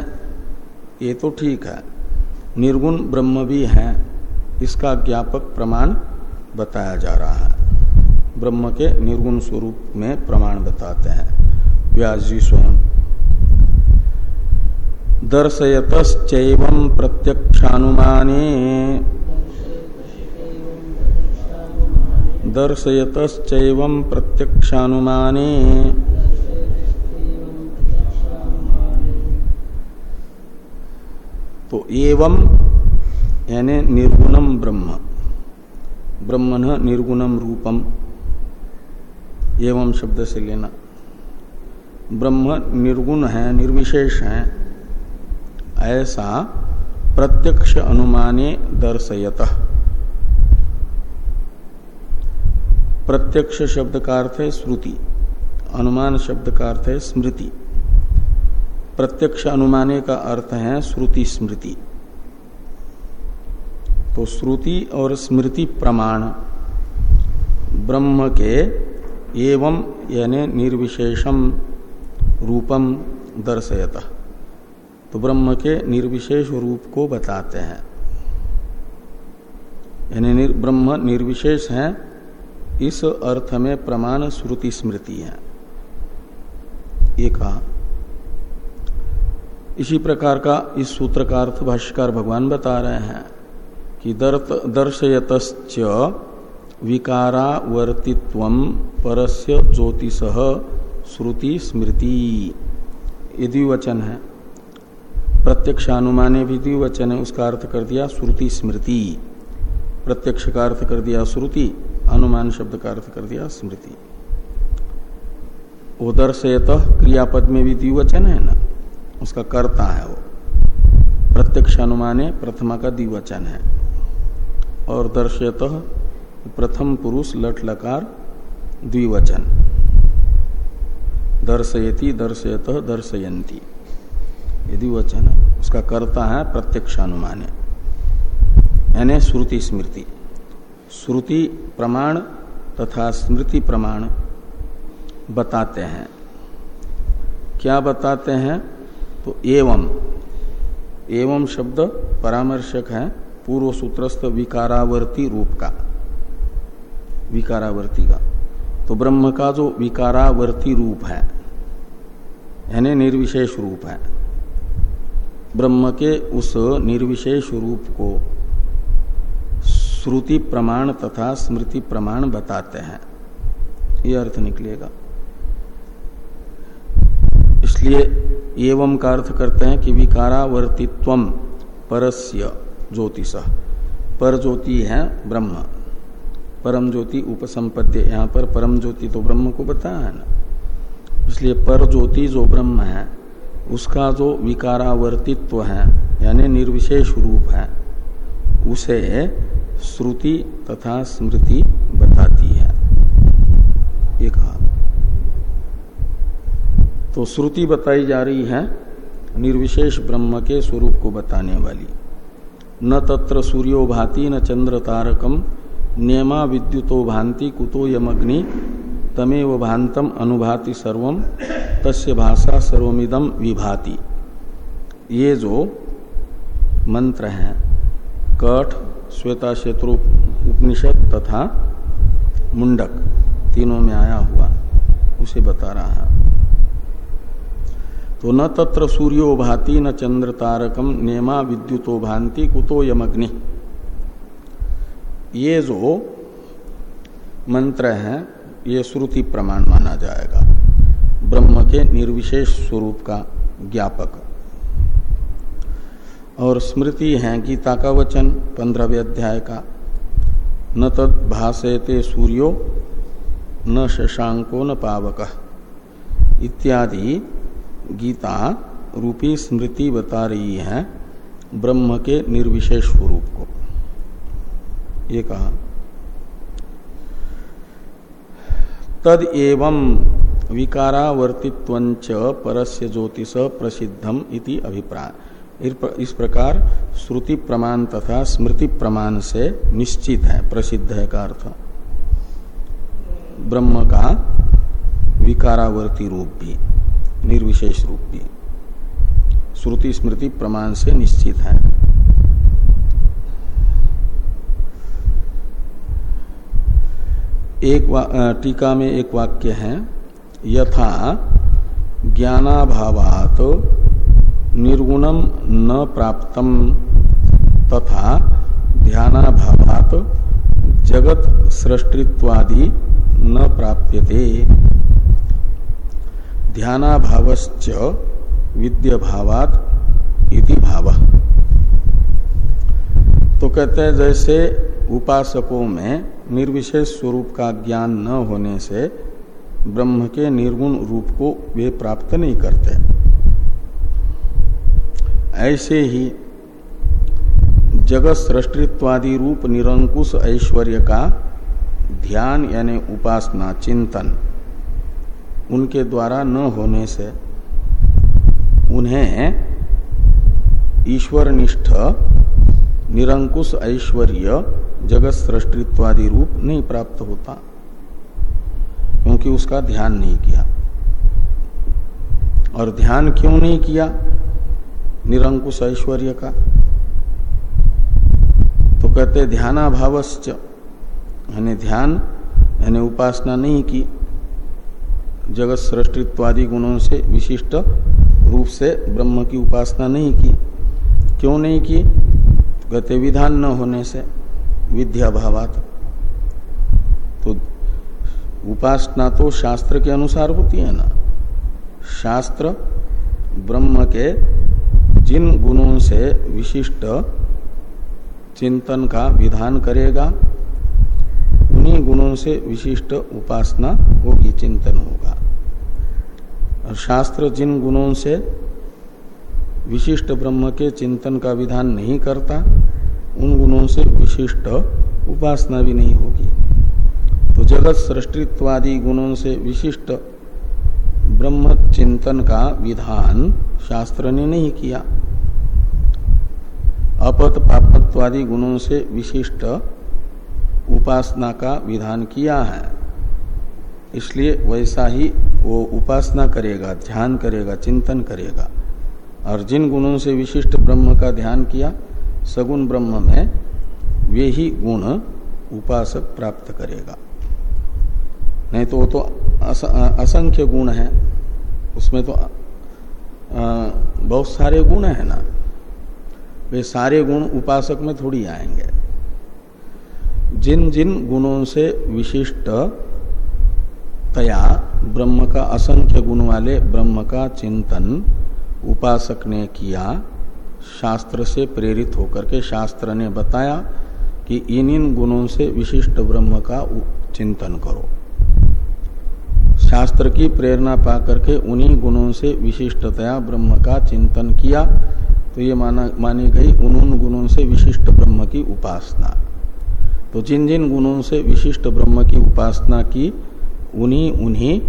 ये तो ठीक है। निर्गुण ब्रह्म भी है, इसका ज्ञापक प्रमाण बताया जा रहा है। ब्रह्म के निर्गुण स्वरूप में प्रमाण बताते हैं। व्यास जी स्वयं दर्शयत प्रत्यक्षानुमाने। दर्शयत प्रत्यक्षानुमाने। तो एवं यानी निर्गुणम ब्रह्म। ब्रह्मण निर्गुणम रूपम एवं शब्द से लेना। ब्रह्म निर्गुण है, निर्विशेष है। ऐसा प्रत्यक्ष अनुमाने दर्शयत। प्रत्यक्ष शब्द का अर्थ है श्रुति, अनुमान शब्द का अर्थ है स्मृति। प्रत्यक्ष अनुमाने का अर्थ है श्रुति स्मृति। तो श्रुति और स्मृति प्रमाण, ब्रह्म के एवं यानी निर्विशेषम रूपम दर्शयता। तो ब्रह्म के निर्विशेष रूप को बताते हैं। यानी निर, ब्रह्म निर्विशेष है इस अर्थ में प्रमाण श्रुति स्मृति है। ये कहा इसी प्रकार का इस सूत्र का अर्थ भाष्यकार भगवान बता रहे हैं कि दर्शयत विकारावर्तित्व परस्य ज्योतिष श्रुति स्मृति। ये द्विवचन है। प्रत्यक्षानुमाने भी द्विवचन है, उसका अर्थ कर दिया श्रुति स्मृति। प्रत्यक्ष का अर्थ कर दिया श्रुति, अनुमान शब्द का अर्थ कर दिया स्मृति। वो दर्शयत क्रियापद में भी द्विवचन है ना? उसका कर्ता है वो। प्रत्यक्ष अनुमाने प्रथमा का द्विवचन है। और दर्शयत प्रथम पुरुष लट लकार द्विवचन। दर्शयति, दर्शयत दर्शयंती यदि वचन उसका कर्ता है प्रत्यक्षानुमान। यानी श्रुति स्मृति। श्रुति प्रमाण तथा स्मृति प्रमाण बताते हैं। क्या बताते हैं? तो एवं। एवं शब्द परामर्शक है पूर्व सूत्रस्थ विकारावर्ती रूप का। विकारावर्ती का. तो ब्रह्म का जो विकारावर्ती रूप है, यानी निर्विशेष रूप है, ब्रह्म के उस निर्विशेष रूप को श्रुति प्रमाण तथा स्मृति प्रमाण बताते हैं। ये अर्थ निकलेगा। इसलिए एवं का अर्थ करते हैं कि विकारावर्तित्व परस्य ज्योतिष। पर ज्योति है ब्रह्म। परम ज्योति उपसंपत्ति यहाँ पर परम ज्योति तो ब्रह्म को बताया ना। इसलिए पर ज्योति जो ब्रह्म है, उसका जो विकारावर्तित्व है, यानी निर्विशेष रूप है, उसे श्रुति तथा स्मृति बताती है। ये कहा। तो श्रुति बताई जा रही है, निर्विशेष ब्रह्म के स्वरूप को बताने वाली। न तत्र सूर्यो भाति न चंद्र तारकम नियमा विद्युतो भांति कुतो यमग्नि, तमेव भांतम अनुभाति सर्वम तस्य भाषा सर्वमिदम विभाति। ये जो मंत्र हैं, कठ, श्वेता क्षेत्र, उपनिषद तथा मुंडक, तीनों में आया हुआ, उसे बता रहा है। तो न तत्र सूर्यो भाति, न चंद्र तारकम नेमा विद्युतो भांति कुतो यमग्नि। ये जो मंत्र है, ये श्रुति प्रमाण माना जाएगा। ब्रह्म के निर्विशेष स्वरूप का ज्ञापक। और स्मृति है गीता का वचन, पंद्रहवें अध्याय का। न तद भाषयते सूर्यो, न शशांको न पावक। इत्यादि गीता रूपी स्मृति बता रही है ब्रह्म के निर्विशेष स्वरूप को। ये कहा। तद एवं विकारावर्तित्व परस्य ज्योतिष प्रसिद्धम इति अभिप्राय। इस प्रकार श्रुति प्रमाण तथा स्मृति प्रमाण से निश्चित है, प्रसिद्ध है का अर्थ। ब्रह्म का विकारावर्ती रूप भी निर्विशेष रूप। भी श्रुति स्मृति प्रमाण से निश्चित है। एक टीका में एक वाक्य है, यथा ज्ञानाभावात निर्गुणम न प्राप्तम तथा ध्यानाभावात जगत सृष्टित्वादि न प्राप्यते। ध्यानाभावश्च विद्यभावात इति भाव। तो कहते हैं जैसे उपासकों में निर्विशेष स्वरूप का ज्ञान न होने से ब्रह्म के निर्गुण रूप को वे प्राप्त नहीं करते। ऐसे ही जगत सृष्टित्वादि रूप निरंकुश ऐश्वर्य का ध्यान यानी उपासना, चिंतन उनके द्वारा न होने से उन्हें ईश्वर निष्ठ निरंकुश ऐश्वर्य जगत सृष्टित्वादि रूप नहीं प्राप्त होता, क्योंकि उसका ध्यान नहीं किया। और ध्यान क्यों नहीं किया? निरंकुश ऐश्वर्य का। तो कहते, ध्यानाभावश्च, यानी ध्यान, यानी उपासना नहीं की। जगत सृष्टित्वादि गुणों से विशिष्ट रूप से ब्रह्म की उपासना नहीं की। क्यों नहीं की? गति विधान न होने से। विद्या भावात तो उपासना तो शास्त्र के अनुसार होती है ना। शास्त्र ब्रह्म के जिन गुणों से विशिष्ट चिंतन का विधान करेगा, उन्हीं गुणों से विशिष्ट उपासना होगी, चिंतन होगा। और शास्त्र जिन गुणों से विशिष्ट ब्रह्म के चिंतन का विधान नहीं करता उन गुणों से विशिष्ट उपासना भी नहीं होगी। तो जगत सृष्टित्वादि गुणों से विशिष्ट ब्रह्म चिंतन का विधान शास्त्र ने नहीं किया। अपत पापत्वादि गुणों से विशिष्ट उपासना का विधान किया है। इसलिए वैसा ही वो उपासना करेगा, ध्यान करेगा, चिंतन करेगा। और जिन गुणों से विशिष्ट ब्रह्म का ध्यान किया सगुण ब्रह्म में वे ही गुण उपासक प्राप्त करेगा। नहीं तो वो तो अस, असंख्य गुण है। उसमें तो बहुत सारे गुण है ना। वे सारे गुण उपासक में थोड़ी आएँगे। जिन जिन गुणों से विशिष्ट तया ब्रह्म का असंख्य गुण वाले ब्रह्म का चिंतन उपासक ने किया शास्त्र से प्रेरित होकर के शास्त्र ने बताया कि इन इन गुणों से विशिष्ट ब्रह्म का चिंतन करो। शास्त्र की प्रेरणा पा करके उन्हीं गुणों से विशिष्टतया ब्रह्म का चिंतन किया तो ये माना मानी गई उन उन गुणों से विशिष्ट ब्रह्म की उपासना। तो जिन जिन गुणों से विशिष्ट ब्रह्म की उपासना की, उन्हीं उन्हीं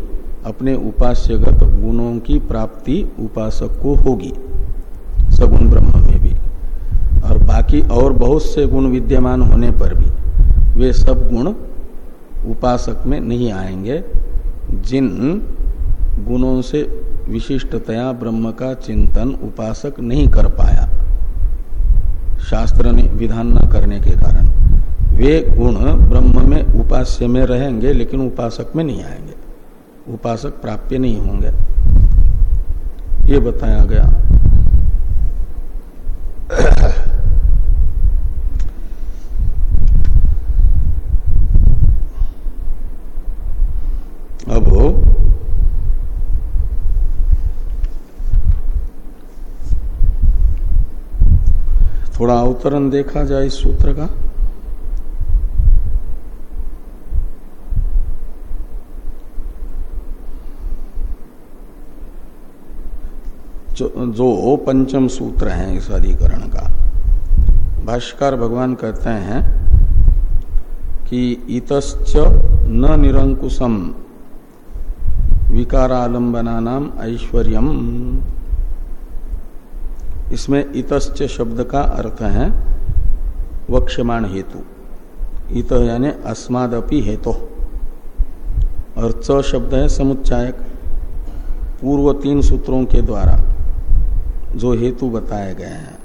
अपने उपास्यगत गुणों की प्राप्ति उपासक को होगी। सगुण ब्रह्म में भी, और बाकी और बहुत से गुण विद्यमान होने पर भी, वे सब गुण उपासक में नहीं आएँगे, जिन गुणों से विशिष्टतया ब्रह्म का चिंतन उपासक नहीं कर पाया। शास्त्र ने विधान न करने के कारण, वे गुण ब्रह्म में उपास्य में रहेंगे, लेकिन उपासक में नहीं आएँगे। उपासक प्राप्य नहीं होंगे। ये बताया गया। अब थोड़ा अवतरण देखा जाए इस सूत्र का। जो पंचम सूत्र है इस अधिकरण का। भाष्कर भगवान कहते हैं कि इतश्च न निरंकुशम विकारालंबना नाम ऐश्वर्यम इसमें इतश्च शब्द का अर्थ है वक्षमाण हेतु। इत यानी अस्मादपि हेतु। और च शब्द है समुच्चायक। पूर्व तीन सूत्रों के द्वारा। जो हेतु बताए गए हैं,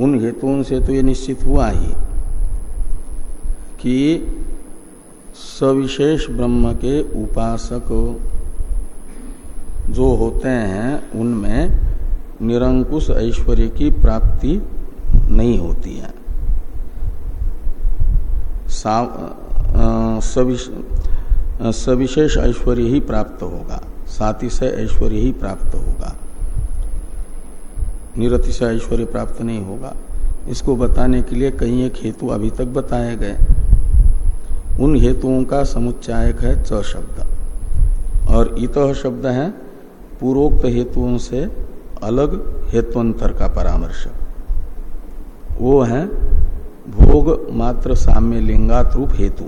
उन हेतुओं से तो ये निश्चित हुआ ही कि सविशेष ब्रह्म के उपासक जो होते हैं, उनमें निरंकुश ऐश्वर्य की प्राप्ति नहीं होती है। सविशेष ऐश्वर्य ही प्राप्त होगा, सातिशय ऐश्वर्य ही प्राप्त होगा। निरतिशय ऐश्वर्य प्राप्त नहीं होगा। इसको बताने के लिए कई एक हेतु अभी तक बताए गए। उन हेतुओं का समुच्चायक है च शब्द। और इत शब्द है पूर्वोक्त हेतुओं से अलग हेतुअंतर का परामर्श। वो है भोग मात्र साम्य लिंगात रूप हेतु,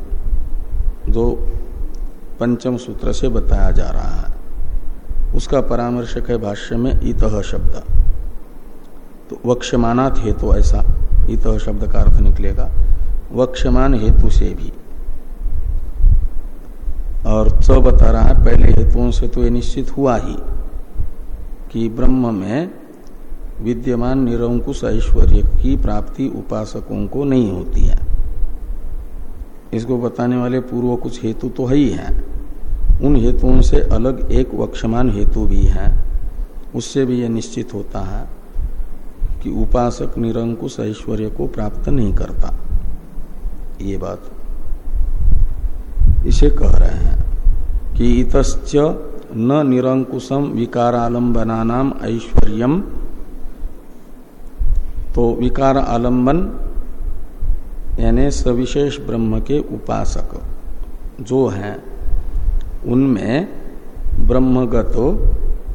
जो पंचम सूत्र से बताया जा रहा है। उसका परामर्शक है भाष्य में इत शब्द। तो वक्षमानात हेतु ऐसा इत शब्द का अर्थ निकलेगा। वक्षमान हेतु से भी। और च बता रहा है, पहले हेतुओं से तो ये निश्चित हुआ ही कि ब्रह्म में विद्यमान निरंकुश ऐश्वर्य की प्राप्ति उपासकों को नहीं होती है। इसको बताने वाले पूर्व कुछ हेतु तो है ही है। उन हेतुओं से अलग एक वक्षमान हेतु भी है। उससे भी यह निश्चित होता है। कि उपासक निरंकुश ऐश्वर्य को प्राप्त नहीं करता। ये बात इसे कह रहे हैं कि इतश्च न निरंकुशम विकारालंबना नाम ऐश्वर्यम तो विकार आलंबन यानी सविशेष ब्रह्म के उपासक जो हैं, उनमें ब्रह्मगत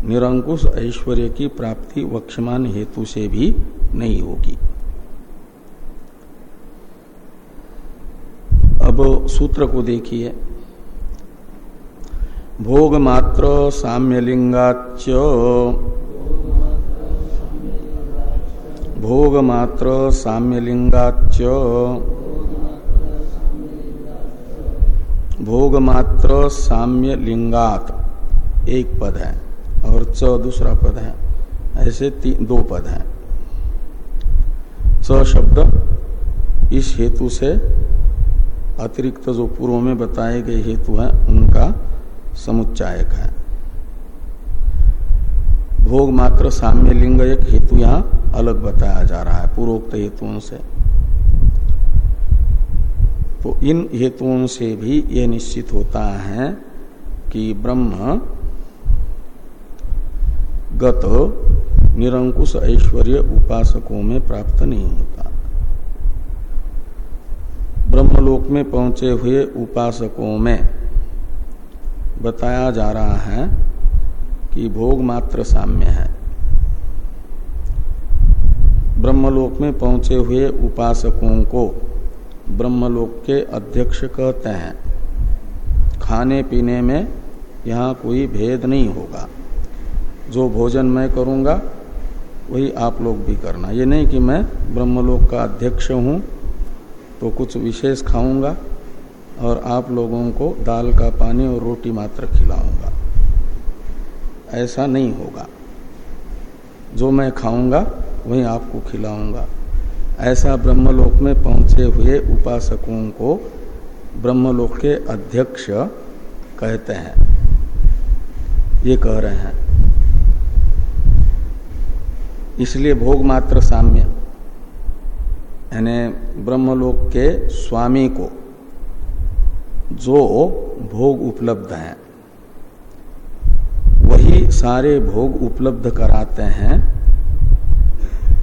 निरंकुश ऐश्वर्य की प्राप्ति वक्षमान हेतु से भी नहीं होगी। अब सूत्र को देखिए। भोग मात्र साम्यलिंगाच भोग मात्र साम्यलिंगाच भोग मात्र साम्य लिंगात एक पद है। और च दूसरा पद है। ऐसे तीन दो पद हैं। च शब्द इस हेतु से अतिरिक्त जो पूर्व में बताए गए हेतु हैं, उनका समुच्चायक है। भोग मात्र साम्य लिंग एक हेतु यहाँ अलग बताया जा रहा है, पूर्वोक्त हेतुओं से। तो इन हेतुओं से भी यह निश्चित होता है कि ब्रह्म गत निरंकुश ऐश्वर्य उपासकों में प्राप्त नहीं होता। ब्रह्मलोक में पहुँचे हुए उपासकों में बताया जा रहा है कि भोग मात्र साम्य है। ब्रह्मलोक में पहुँचे हुए उपासकों को ब्रह्मलोक के अध्यक्ष कहते हैं। खाने पीने में यहाँ कोई भेद नहीं होगा। जो भोजन मैं करूँगा, वही आप लोग भी करना। ये नहीं कि मैं ब्रह्मलोक का अध्यक्ष हूँ तो कुछ विशेष खाऊँगा और आप लोगों को दाल का पानी और रोटी मात्र खिलाऊँगा। ऐसा नहीं होगा। जो मैं खाऊँगा, वही आपको खिलाऊँगा। ऐसा ब्रह्मलोक में पहुँचे हुए उपासकों को ब्रह्मलोक के अध्यक्ष कहते हैं। ये कह रहे हैं इसलिए भोग मात्र साम्य। यानी ब्रह्मलोक के स्वामी को जो भोग उपलब्ध हैं, वही सारे भोग उपलब्ध कराते हैं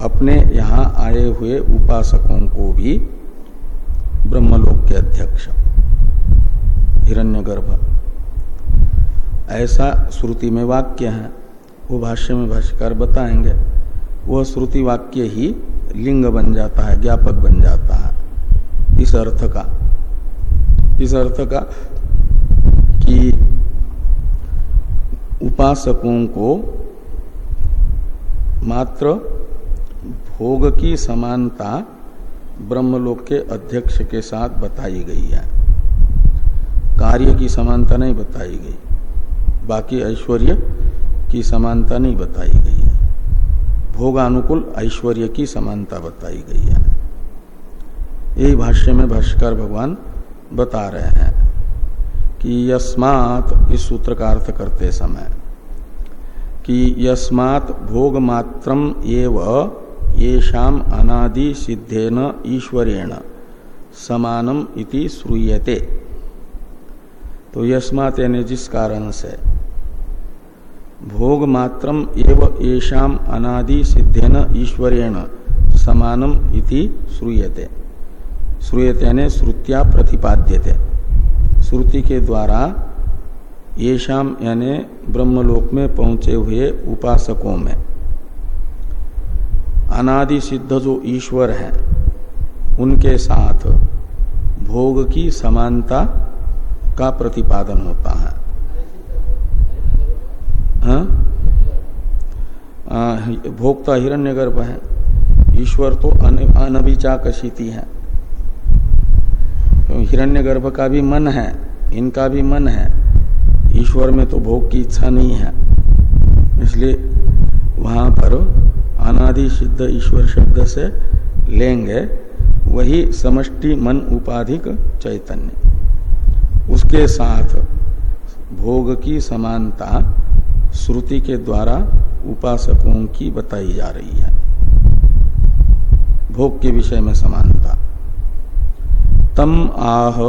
अपने यहाँ आए हुए उपासकों को भी ब्रह्मलोक के अध्यक्ष, हिरण्यगर्भ। ऐसा श्रुति में वाक्य है, वो भाष्य में भाष्यकार बताएँगे। वह श्रुति वाक्य ही लिंग बन जाता है, ज्ञापक बन जाता है। इस अर्थ का, इस अर्थ का कि उपासकों को मात्र भोग की समानता ब्रह्मलोक के अध्यक्ष के साथ बताई गई है। कार्य की समानता नहीं बताई गई, बाकी ऐश्वर्य की समानता नहीं बताई गई। भोगानुकूल ऐश्वर्य की समानता बताई गई है। यही भाष्य में भाष्यकार भगवान बता रहे हैं कि यस्मात इस सूत्र का अर्थ करते समय कि यस्मात भोग मात्रम एव येषाम अनादि सिद्धेन ईश्वरेण समानम इति श्रूयते। तो यस्मात यानी जिस कारण से भोग मात्रम एव येषाम अनादि सिद्धेन ईश्वरेण समानम इति श्रूयते। श्रूयते यानी श्रुत्या प्रतिपाद्यते। श्रुति के द्वारा येषाम यानी ब्रह्मलोक में पहुँचे हुए उपासकों में। अनादि सिद्ध जो ईश्वर है, उनके साथ भोग की समानता का प्रतिपादन होता है। हाँ? भोक्ता हिरण्यगर्भ है। ईश्वर तो अनभिचाकशिति है। तो हिरण्यगर्भ का भी मन है, इनका भी मन है। ईश्वर में तो भोग की इच्छा नहीं है। इसलिए वहाँ पर अनादि सिद्ध ईश्वर शब्द से लेंगे, वही समष्टि मन उपाधिक चैतन्य। उसके साथ भोग की समानता श्रुति के द्वारा उपासकों की बताई जा रही है। भोग के विषय में समानता। तम आह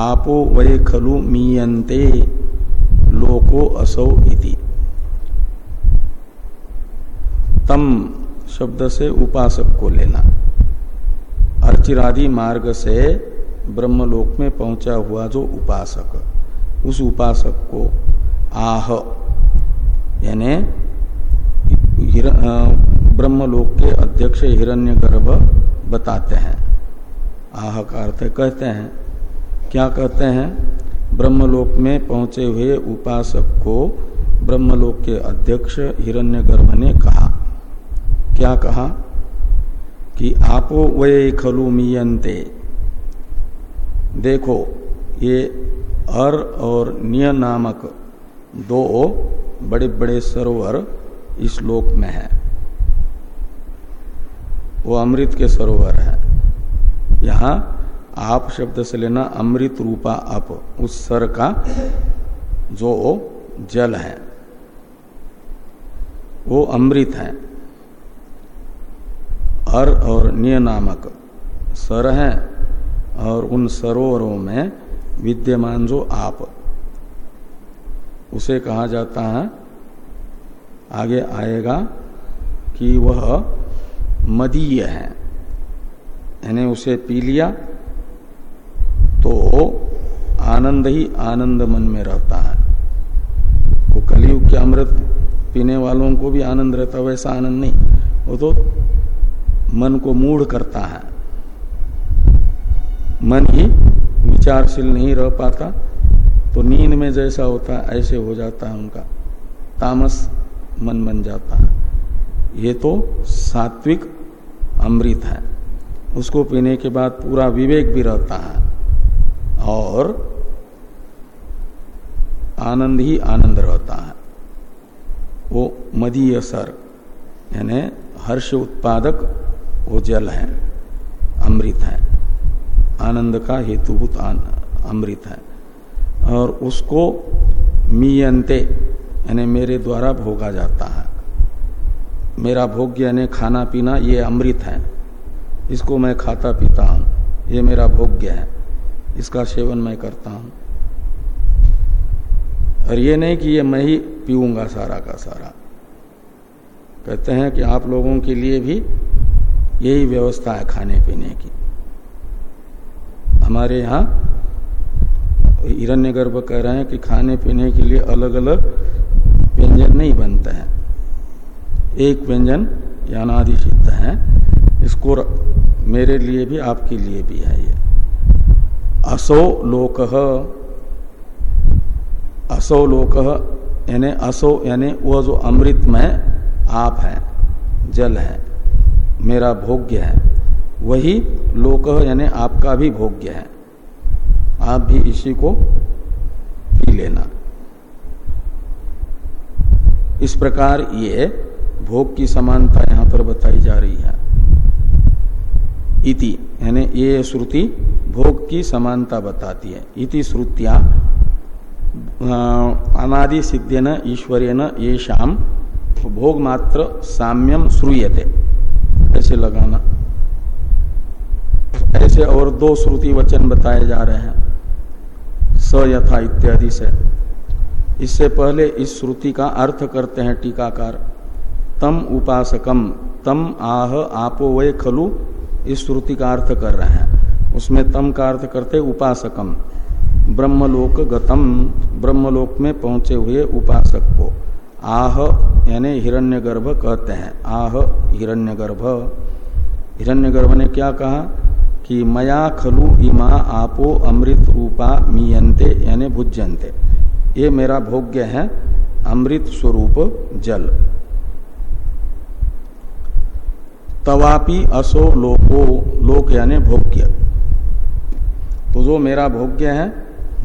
आपो वे खलु मीयते लोको असौ इति। तम शब्द से उपासक को लेना। अर्चिरादि मार्ग से ब्रह्मलोक में पहुँचा हुआ जो उपासक, उस उपासक को आह। यानी ब्रह्मलोक के अध्यक्ष हिरण्यगर्भ बताते हैं। आह का अर्थ कहते हैं। क्या कहते हैं? ब्रह्मलोक में पहुँचे हुए उपासक को ब्रह्मलोक के अध्यक्ष हिरण्यगर्भ ने कहा। क्या कहा? कि आपो वे खलु मियंते देखो, ये अर और निय नामक दो बड़े बड़े सरोवर इस लोक में है। वो अमृत के सरोवर है। यहाँ आप शब्द से लेना अमृत रूपा अप, उस सर का जो जल है। वो अमृत है। अर और निय नामक सर है और उन सरोवरों में विद्यमान जो आप। उसे कहा जाता है, आगे आएगा कि वह मदीय है। यानी उसे पी लिया तो आनंद ही आनंद मन में रहता है। वो कलयुग के अमृत पीने वालों को भी आनंद रहता वैसा आनंद नहीं। वो तो मन को मूढ़ करता है। मन ही विचारशील नहीं रह पाता। तो नींद में जैसा होता है, ऐसे हो जाता है उनका। तामस मन बन जाता है। ये तो सात्विक अमृत है। उसको पीने के बाद पूरा विवेक भी रहता है। और आनंद ही आनंद रहता है। वो मदीय सर, यानी हर्ष उत्पादक वो जल है, अमृत है। आनंद का हेतुभूत अमृत है। और उसको मीयंते, यानी मेरे द्वारा भोगा जाता है। मेरा भोग्य, यानी खाना पीना, ये अमृत है। इसको मैं खाता पीता हूँ। ये मेरा भोग्य है। इसका सेवन मैं करता हूँ। और ये नहीं कि ये मैं ही पीऊँगा सारा का सारा। कहते हैं कि आप लोगों के लिए भी यही व्यवस्था है खाने पीने की। हमारे यहाँ हिरण्य गर्भ कह रहे हैं कि खाने पीने के लिए अलग अलग व्यंजन नहीं बनते हैं। एक व्यंजन यानादि सिद्ध है, इसको मेरे लिए भी, आपके लिए भी है ये। असो लोक असो लोक, यानी असो, यानी वह जो अमृतमय आप है, जल है, मेरा भोग्य है, वही लोक, यानी आपका भी भोग्य है। आप भी इसी को पी लेना। इस प्रकार ये भोग की समानता यहाँ पर बताई जा रही है। इति, यानी ये श्रुति भोग की समानता बताती है। इति श्रुतिया अनादि सिद्धेन ईश्वरेन ये शाम भोग मात्र साम्यम श्रूयते। ऐसे लगाना। ऐसे और दो श्रुति वचन बताए जा रहे हैं। स यथा इत्यादि से। इससे पहले इस श्रुति का अर्थ करते हैं टीकाकार। तम उपासकम, तम आह आपो वे खलु, इस श्रुति का अर्थ कर रहे हैं। उसमें तम का अर्थ करते उपासकम। ब्रह्मलोक गतम, ब्रह्मलोक में पहुँचे हुए उपासक को। आह यानी हिरण्यगर्भ कहते हैं। आह हिरण्यगर्भ। हिरण्यगर्भ ने क्या कहा? कि मया खलु इमा आपो अमृत रूपा मीयंते यानी भुजंते ये मेरा भोग्य है, अमृत स्वरूप जल। तवापि असो लोको, लोक यानी भोग्य। तो जो मेरा भोग्य है,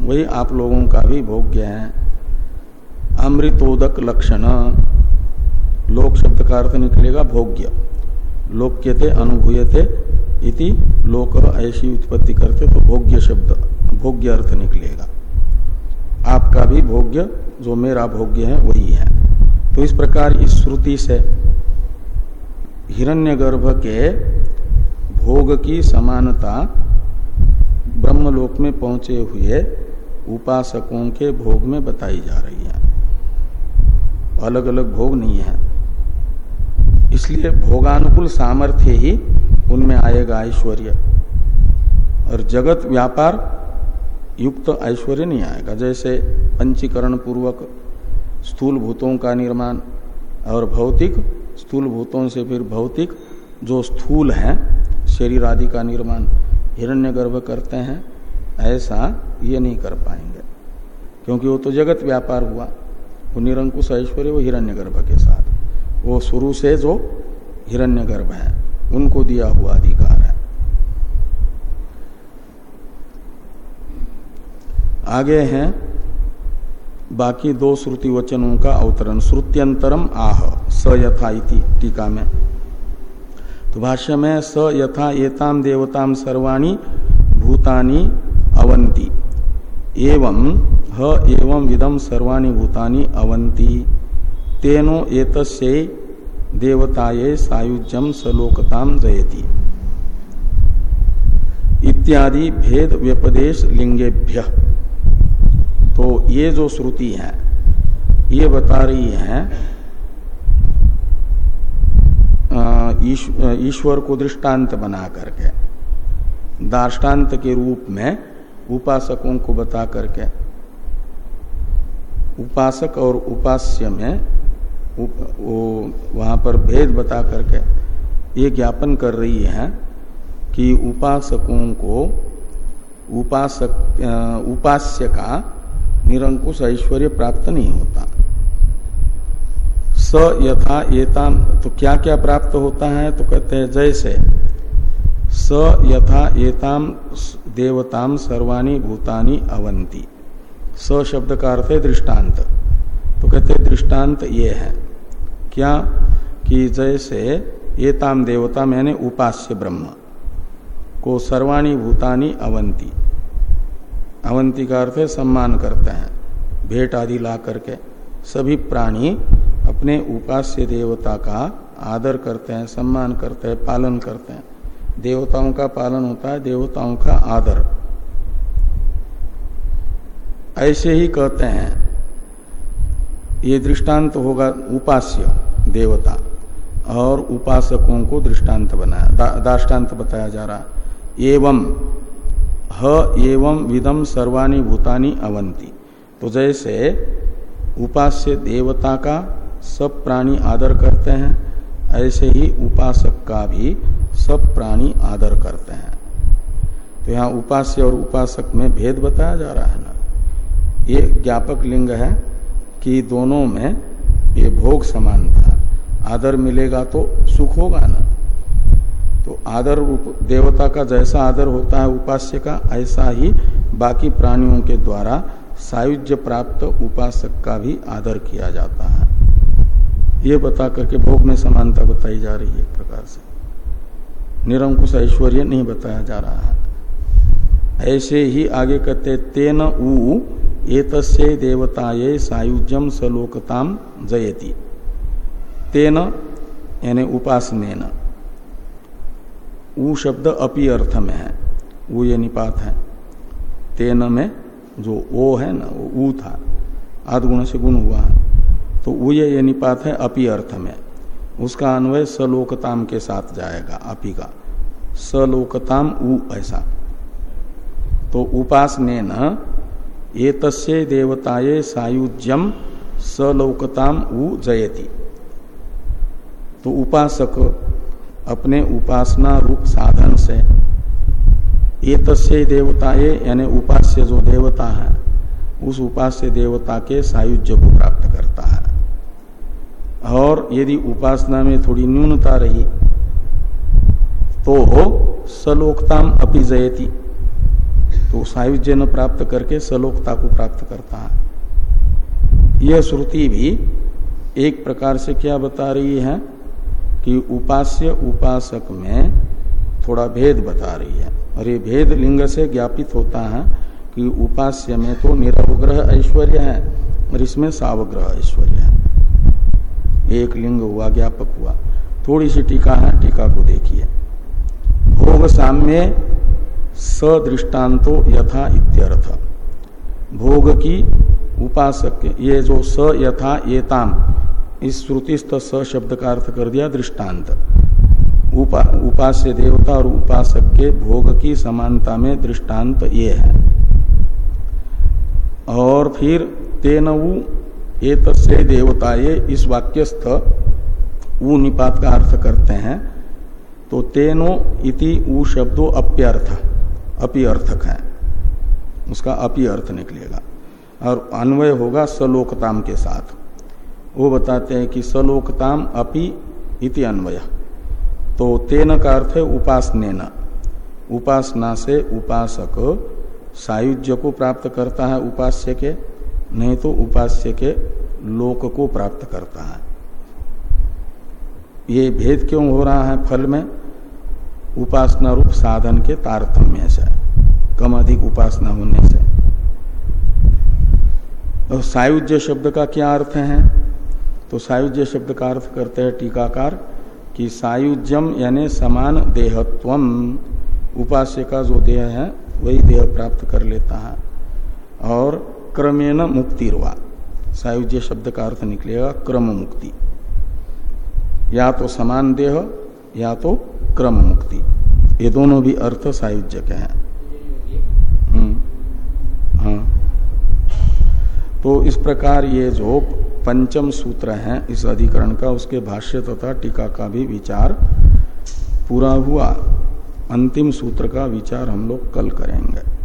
वही आप लोगों का भी भोग्य है। अमृतोदक लक्षण। लोक शब्द का अर्थ निकलेगा भोग्य। लोक्यते अनुभूयते इति लोक ऐसी उत्पत्ति करते तो भोग्य शब्द, भोग्य अर्थ निकलेगा। आपका भी भोग्य, जो मेरा भोग्य है, वही है। तो इस प्रकार इस श्रुति से हिरण्यगर्भ के भोग की समानता ब्रह्मलोक में पहुँचे हुए उपासकों के भोग में बताई जा रही है। अलग अलग भोग नहीं है। इसलिए भोगानुकूल सामर्थ्य ही उनमें आएगा ऐश्वर्य। और जगत व्यापार युक्त ऐश्वर्य नहीं आएगा। जैसे पंचीकरण पूर्वक स्थूल भूतों का निर्माण और भौतिक स्थूल भूतों से फिर भौतिक जो स्थूल है, शरीर आदि का निर्माण हिरण्यगर्भ करते हैं, ऐसा ये नहीं कर पाएँगे। क्योंकि वो तो जगत व्यापार हुआ। वो निरंकुश ऐश्वर्य, वो हिरण्यगर्भ के साथ। वो शुरू से जो हिरण्यगर्भ है, उनको दिया हुआ अधिकार है। आगे हैं, बाकी दो श्रुति वचनों का अवतरण, श्रुत्यंतरम आह, स यथा टीका में। तो भाष्य में, स यथा एताम देवताम सर्वाणी भूतानि अवंती एवं, ह एवं विदम सर्वाणी भूतानि अवंती तेनो एतस्यै देवताये सायुज्यम सलोकताम जयति इत्यादि भेद व्यपदेश लिंगेभ्य। तो ये जो श्रुति है, ये बता रही है ईश्वर को दृष्टांत बना करके दार्टान्त के रूप में उपासकों को बता करके, उपासक और उपास्य में वो वहाँ पर भेद बता करके ये ज्ञापन कर रही है कि उपासकों को उपासक उपास्य का निरंकुश ऐश्वर्य प्राप्त नहीं होता। स यथा एताम तो क्या क्या प्राप्त होता है? तो कहते हैं जैसे, स यथा एताम देवताम सर्वाणी भूतानी अवंती स शब्द का अर्थ है दृष्टांत तो कहते दृष्टांत ये है। क्या? कि जैसे ये ताम देवता मैंने उपास्य ब्रह्म, को सर्वाणी भूतानी अवंती। अवंती का अर्थ सम्मान करते हैं, भेंट आदि ला करके। सभी प्राणी अपने उपास्य देवता का आदर करते हैं, सम्मान करते हैं, पालन करते हैं। देवताओं का पालन होता है, देवताओं का आदर। ऐसे ही कहते हैं ये दृष्टांत होगा उपास्य देवता। और उपासकों को दृष्टांत बनाया दा, दाष्टान्त बताया जा रहा। एवं ह एवं विदम सर्वाणी भूतानी अवंती तो जैसे उपास्य देवता का सब प्राणी आदर करते हैं ऐसे ही उपासक का भी सब प्राणी आदर करते हैं। तो यहाँ उपास्य और उपासक में भेद बताया जा रहा है ना। ये ज्ञापक लिंग है। कि दोनों में ये भोग समान था। आदर मिलेगा तो सुख होगा ना? तो आदर देवता का जैसा आदर होता है उपास्य का, ऐसा ही बाकी प्राणियों के द्वारा सायुज्य प्राप्त उपासक का भी आदर किया जाता है। ये बता करके भोग में समानता बताई जा रही है एक प्रकार से। निरंकुश ऐश्वर्य नहीं बताया जा रहा है। ऐसे ही आगे कहते तेन एक देवताये सायुज्यम सलोकताम जयति। तेन, यानी उपासनेन। ऊ शब्द अपी अर्थ में है वो ये निपात है। तेन में जो ओ है ना, वो ऊ था, आदगुण से गुण हुआ है। तो वो ये निपात है, अपी अर्थ में उसका अन्वय सलोकताम के साथ जाएगा, अपी का। सलोकताम ऊ ऐसा। तो उपासने न ये तस्य देवताये सायुज्यम सलोकताम ऊ जयति। तो उपासक अपने उपासना रूप साधन से ये तस्य देवताए यानी उपास्य जो देवता है, उस उपास्य देवता के सायुज्य को प्राप्त करता है। और यदि उपासना में थोड़ी न्यूनता रही तो सलोकताम अपि जयती। तो सायुज्य न प्राप्त करके सलोकता को प्राप्त करता है। यह श्रुति भी एक प्रकार से क्या बता रही है कि उपास्य उपासक में थोड़ा भेद बता रही है। और ये भेद लिंग से ज्ञापित होता है कि उपास्य में तो निरवग्रह ऐश्वर्य है और इसमें सावग्रह ऐश्वर्य है। एक लिंग हुआ, ज्ञापक हुआ। थोड़ी सी टीका है, टीका को देखिए। भोग साम्य सदृष्टान्तो यथा इत्यर्थ। भोग की उपासक ये जो स यथा एताम इस श्रुतिस्थ स शब्द का अर्थ कर दिया दृष्टांत उपा, उपास्य देवता और उपासक के भोग की समानता में दृष्टांत ये है। और फिर तेनऊ एक देवता ये इस वाक्यस्थ ऊ निपात का अर्थ करते हैं। तो तेनो इति ऊ शब्दों अप्यर्थ। अपि अर्थक है। उसका अपि अर्थ निकलेगा। और अन्वय होगा सलोकताम के साथ। वो बताते हैं कि सलोकताम अपि इति अन्वय। तो तेन का अर्थ है उपासने न उपासना से उपासक सायुज्य को प्राप्त करता है उपास्य के, नहीं तो उपास्य के लोक को प्राप्त करता है। ये भेद क्यों हो रहा है फल में? उपासना रूप साधन के तारतम्य से, कम अधिक उपासना होने से। और सायुज्य शब्द का क्या अर्थ है? तो सायुज्य शब्द का अर्थ करते हैं टीकाकार कि सायुज्यम यानी समान देहत्व उपास्य का जो देह है, वही देह प्राप्त कर लेता है। और क्रमेण मुक्तिर्वा, सायुज्य शब्द का अर्थ निकलेगा क्रम मुक्ति। या तो समान देह, या तो क्रम मुक्ति। ये दोनों भी अर्थ सायुज्य के हैं। हम्म, हाँ। तो इस प्रकार ये जो पंचम सूत्र है इस अधिकरण का उसके भाष्य तथा टीका का भी विचार पूरा हुआ। अंतिम सूत्र का विचार हम लोग कल करेंगे।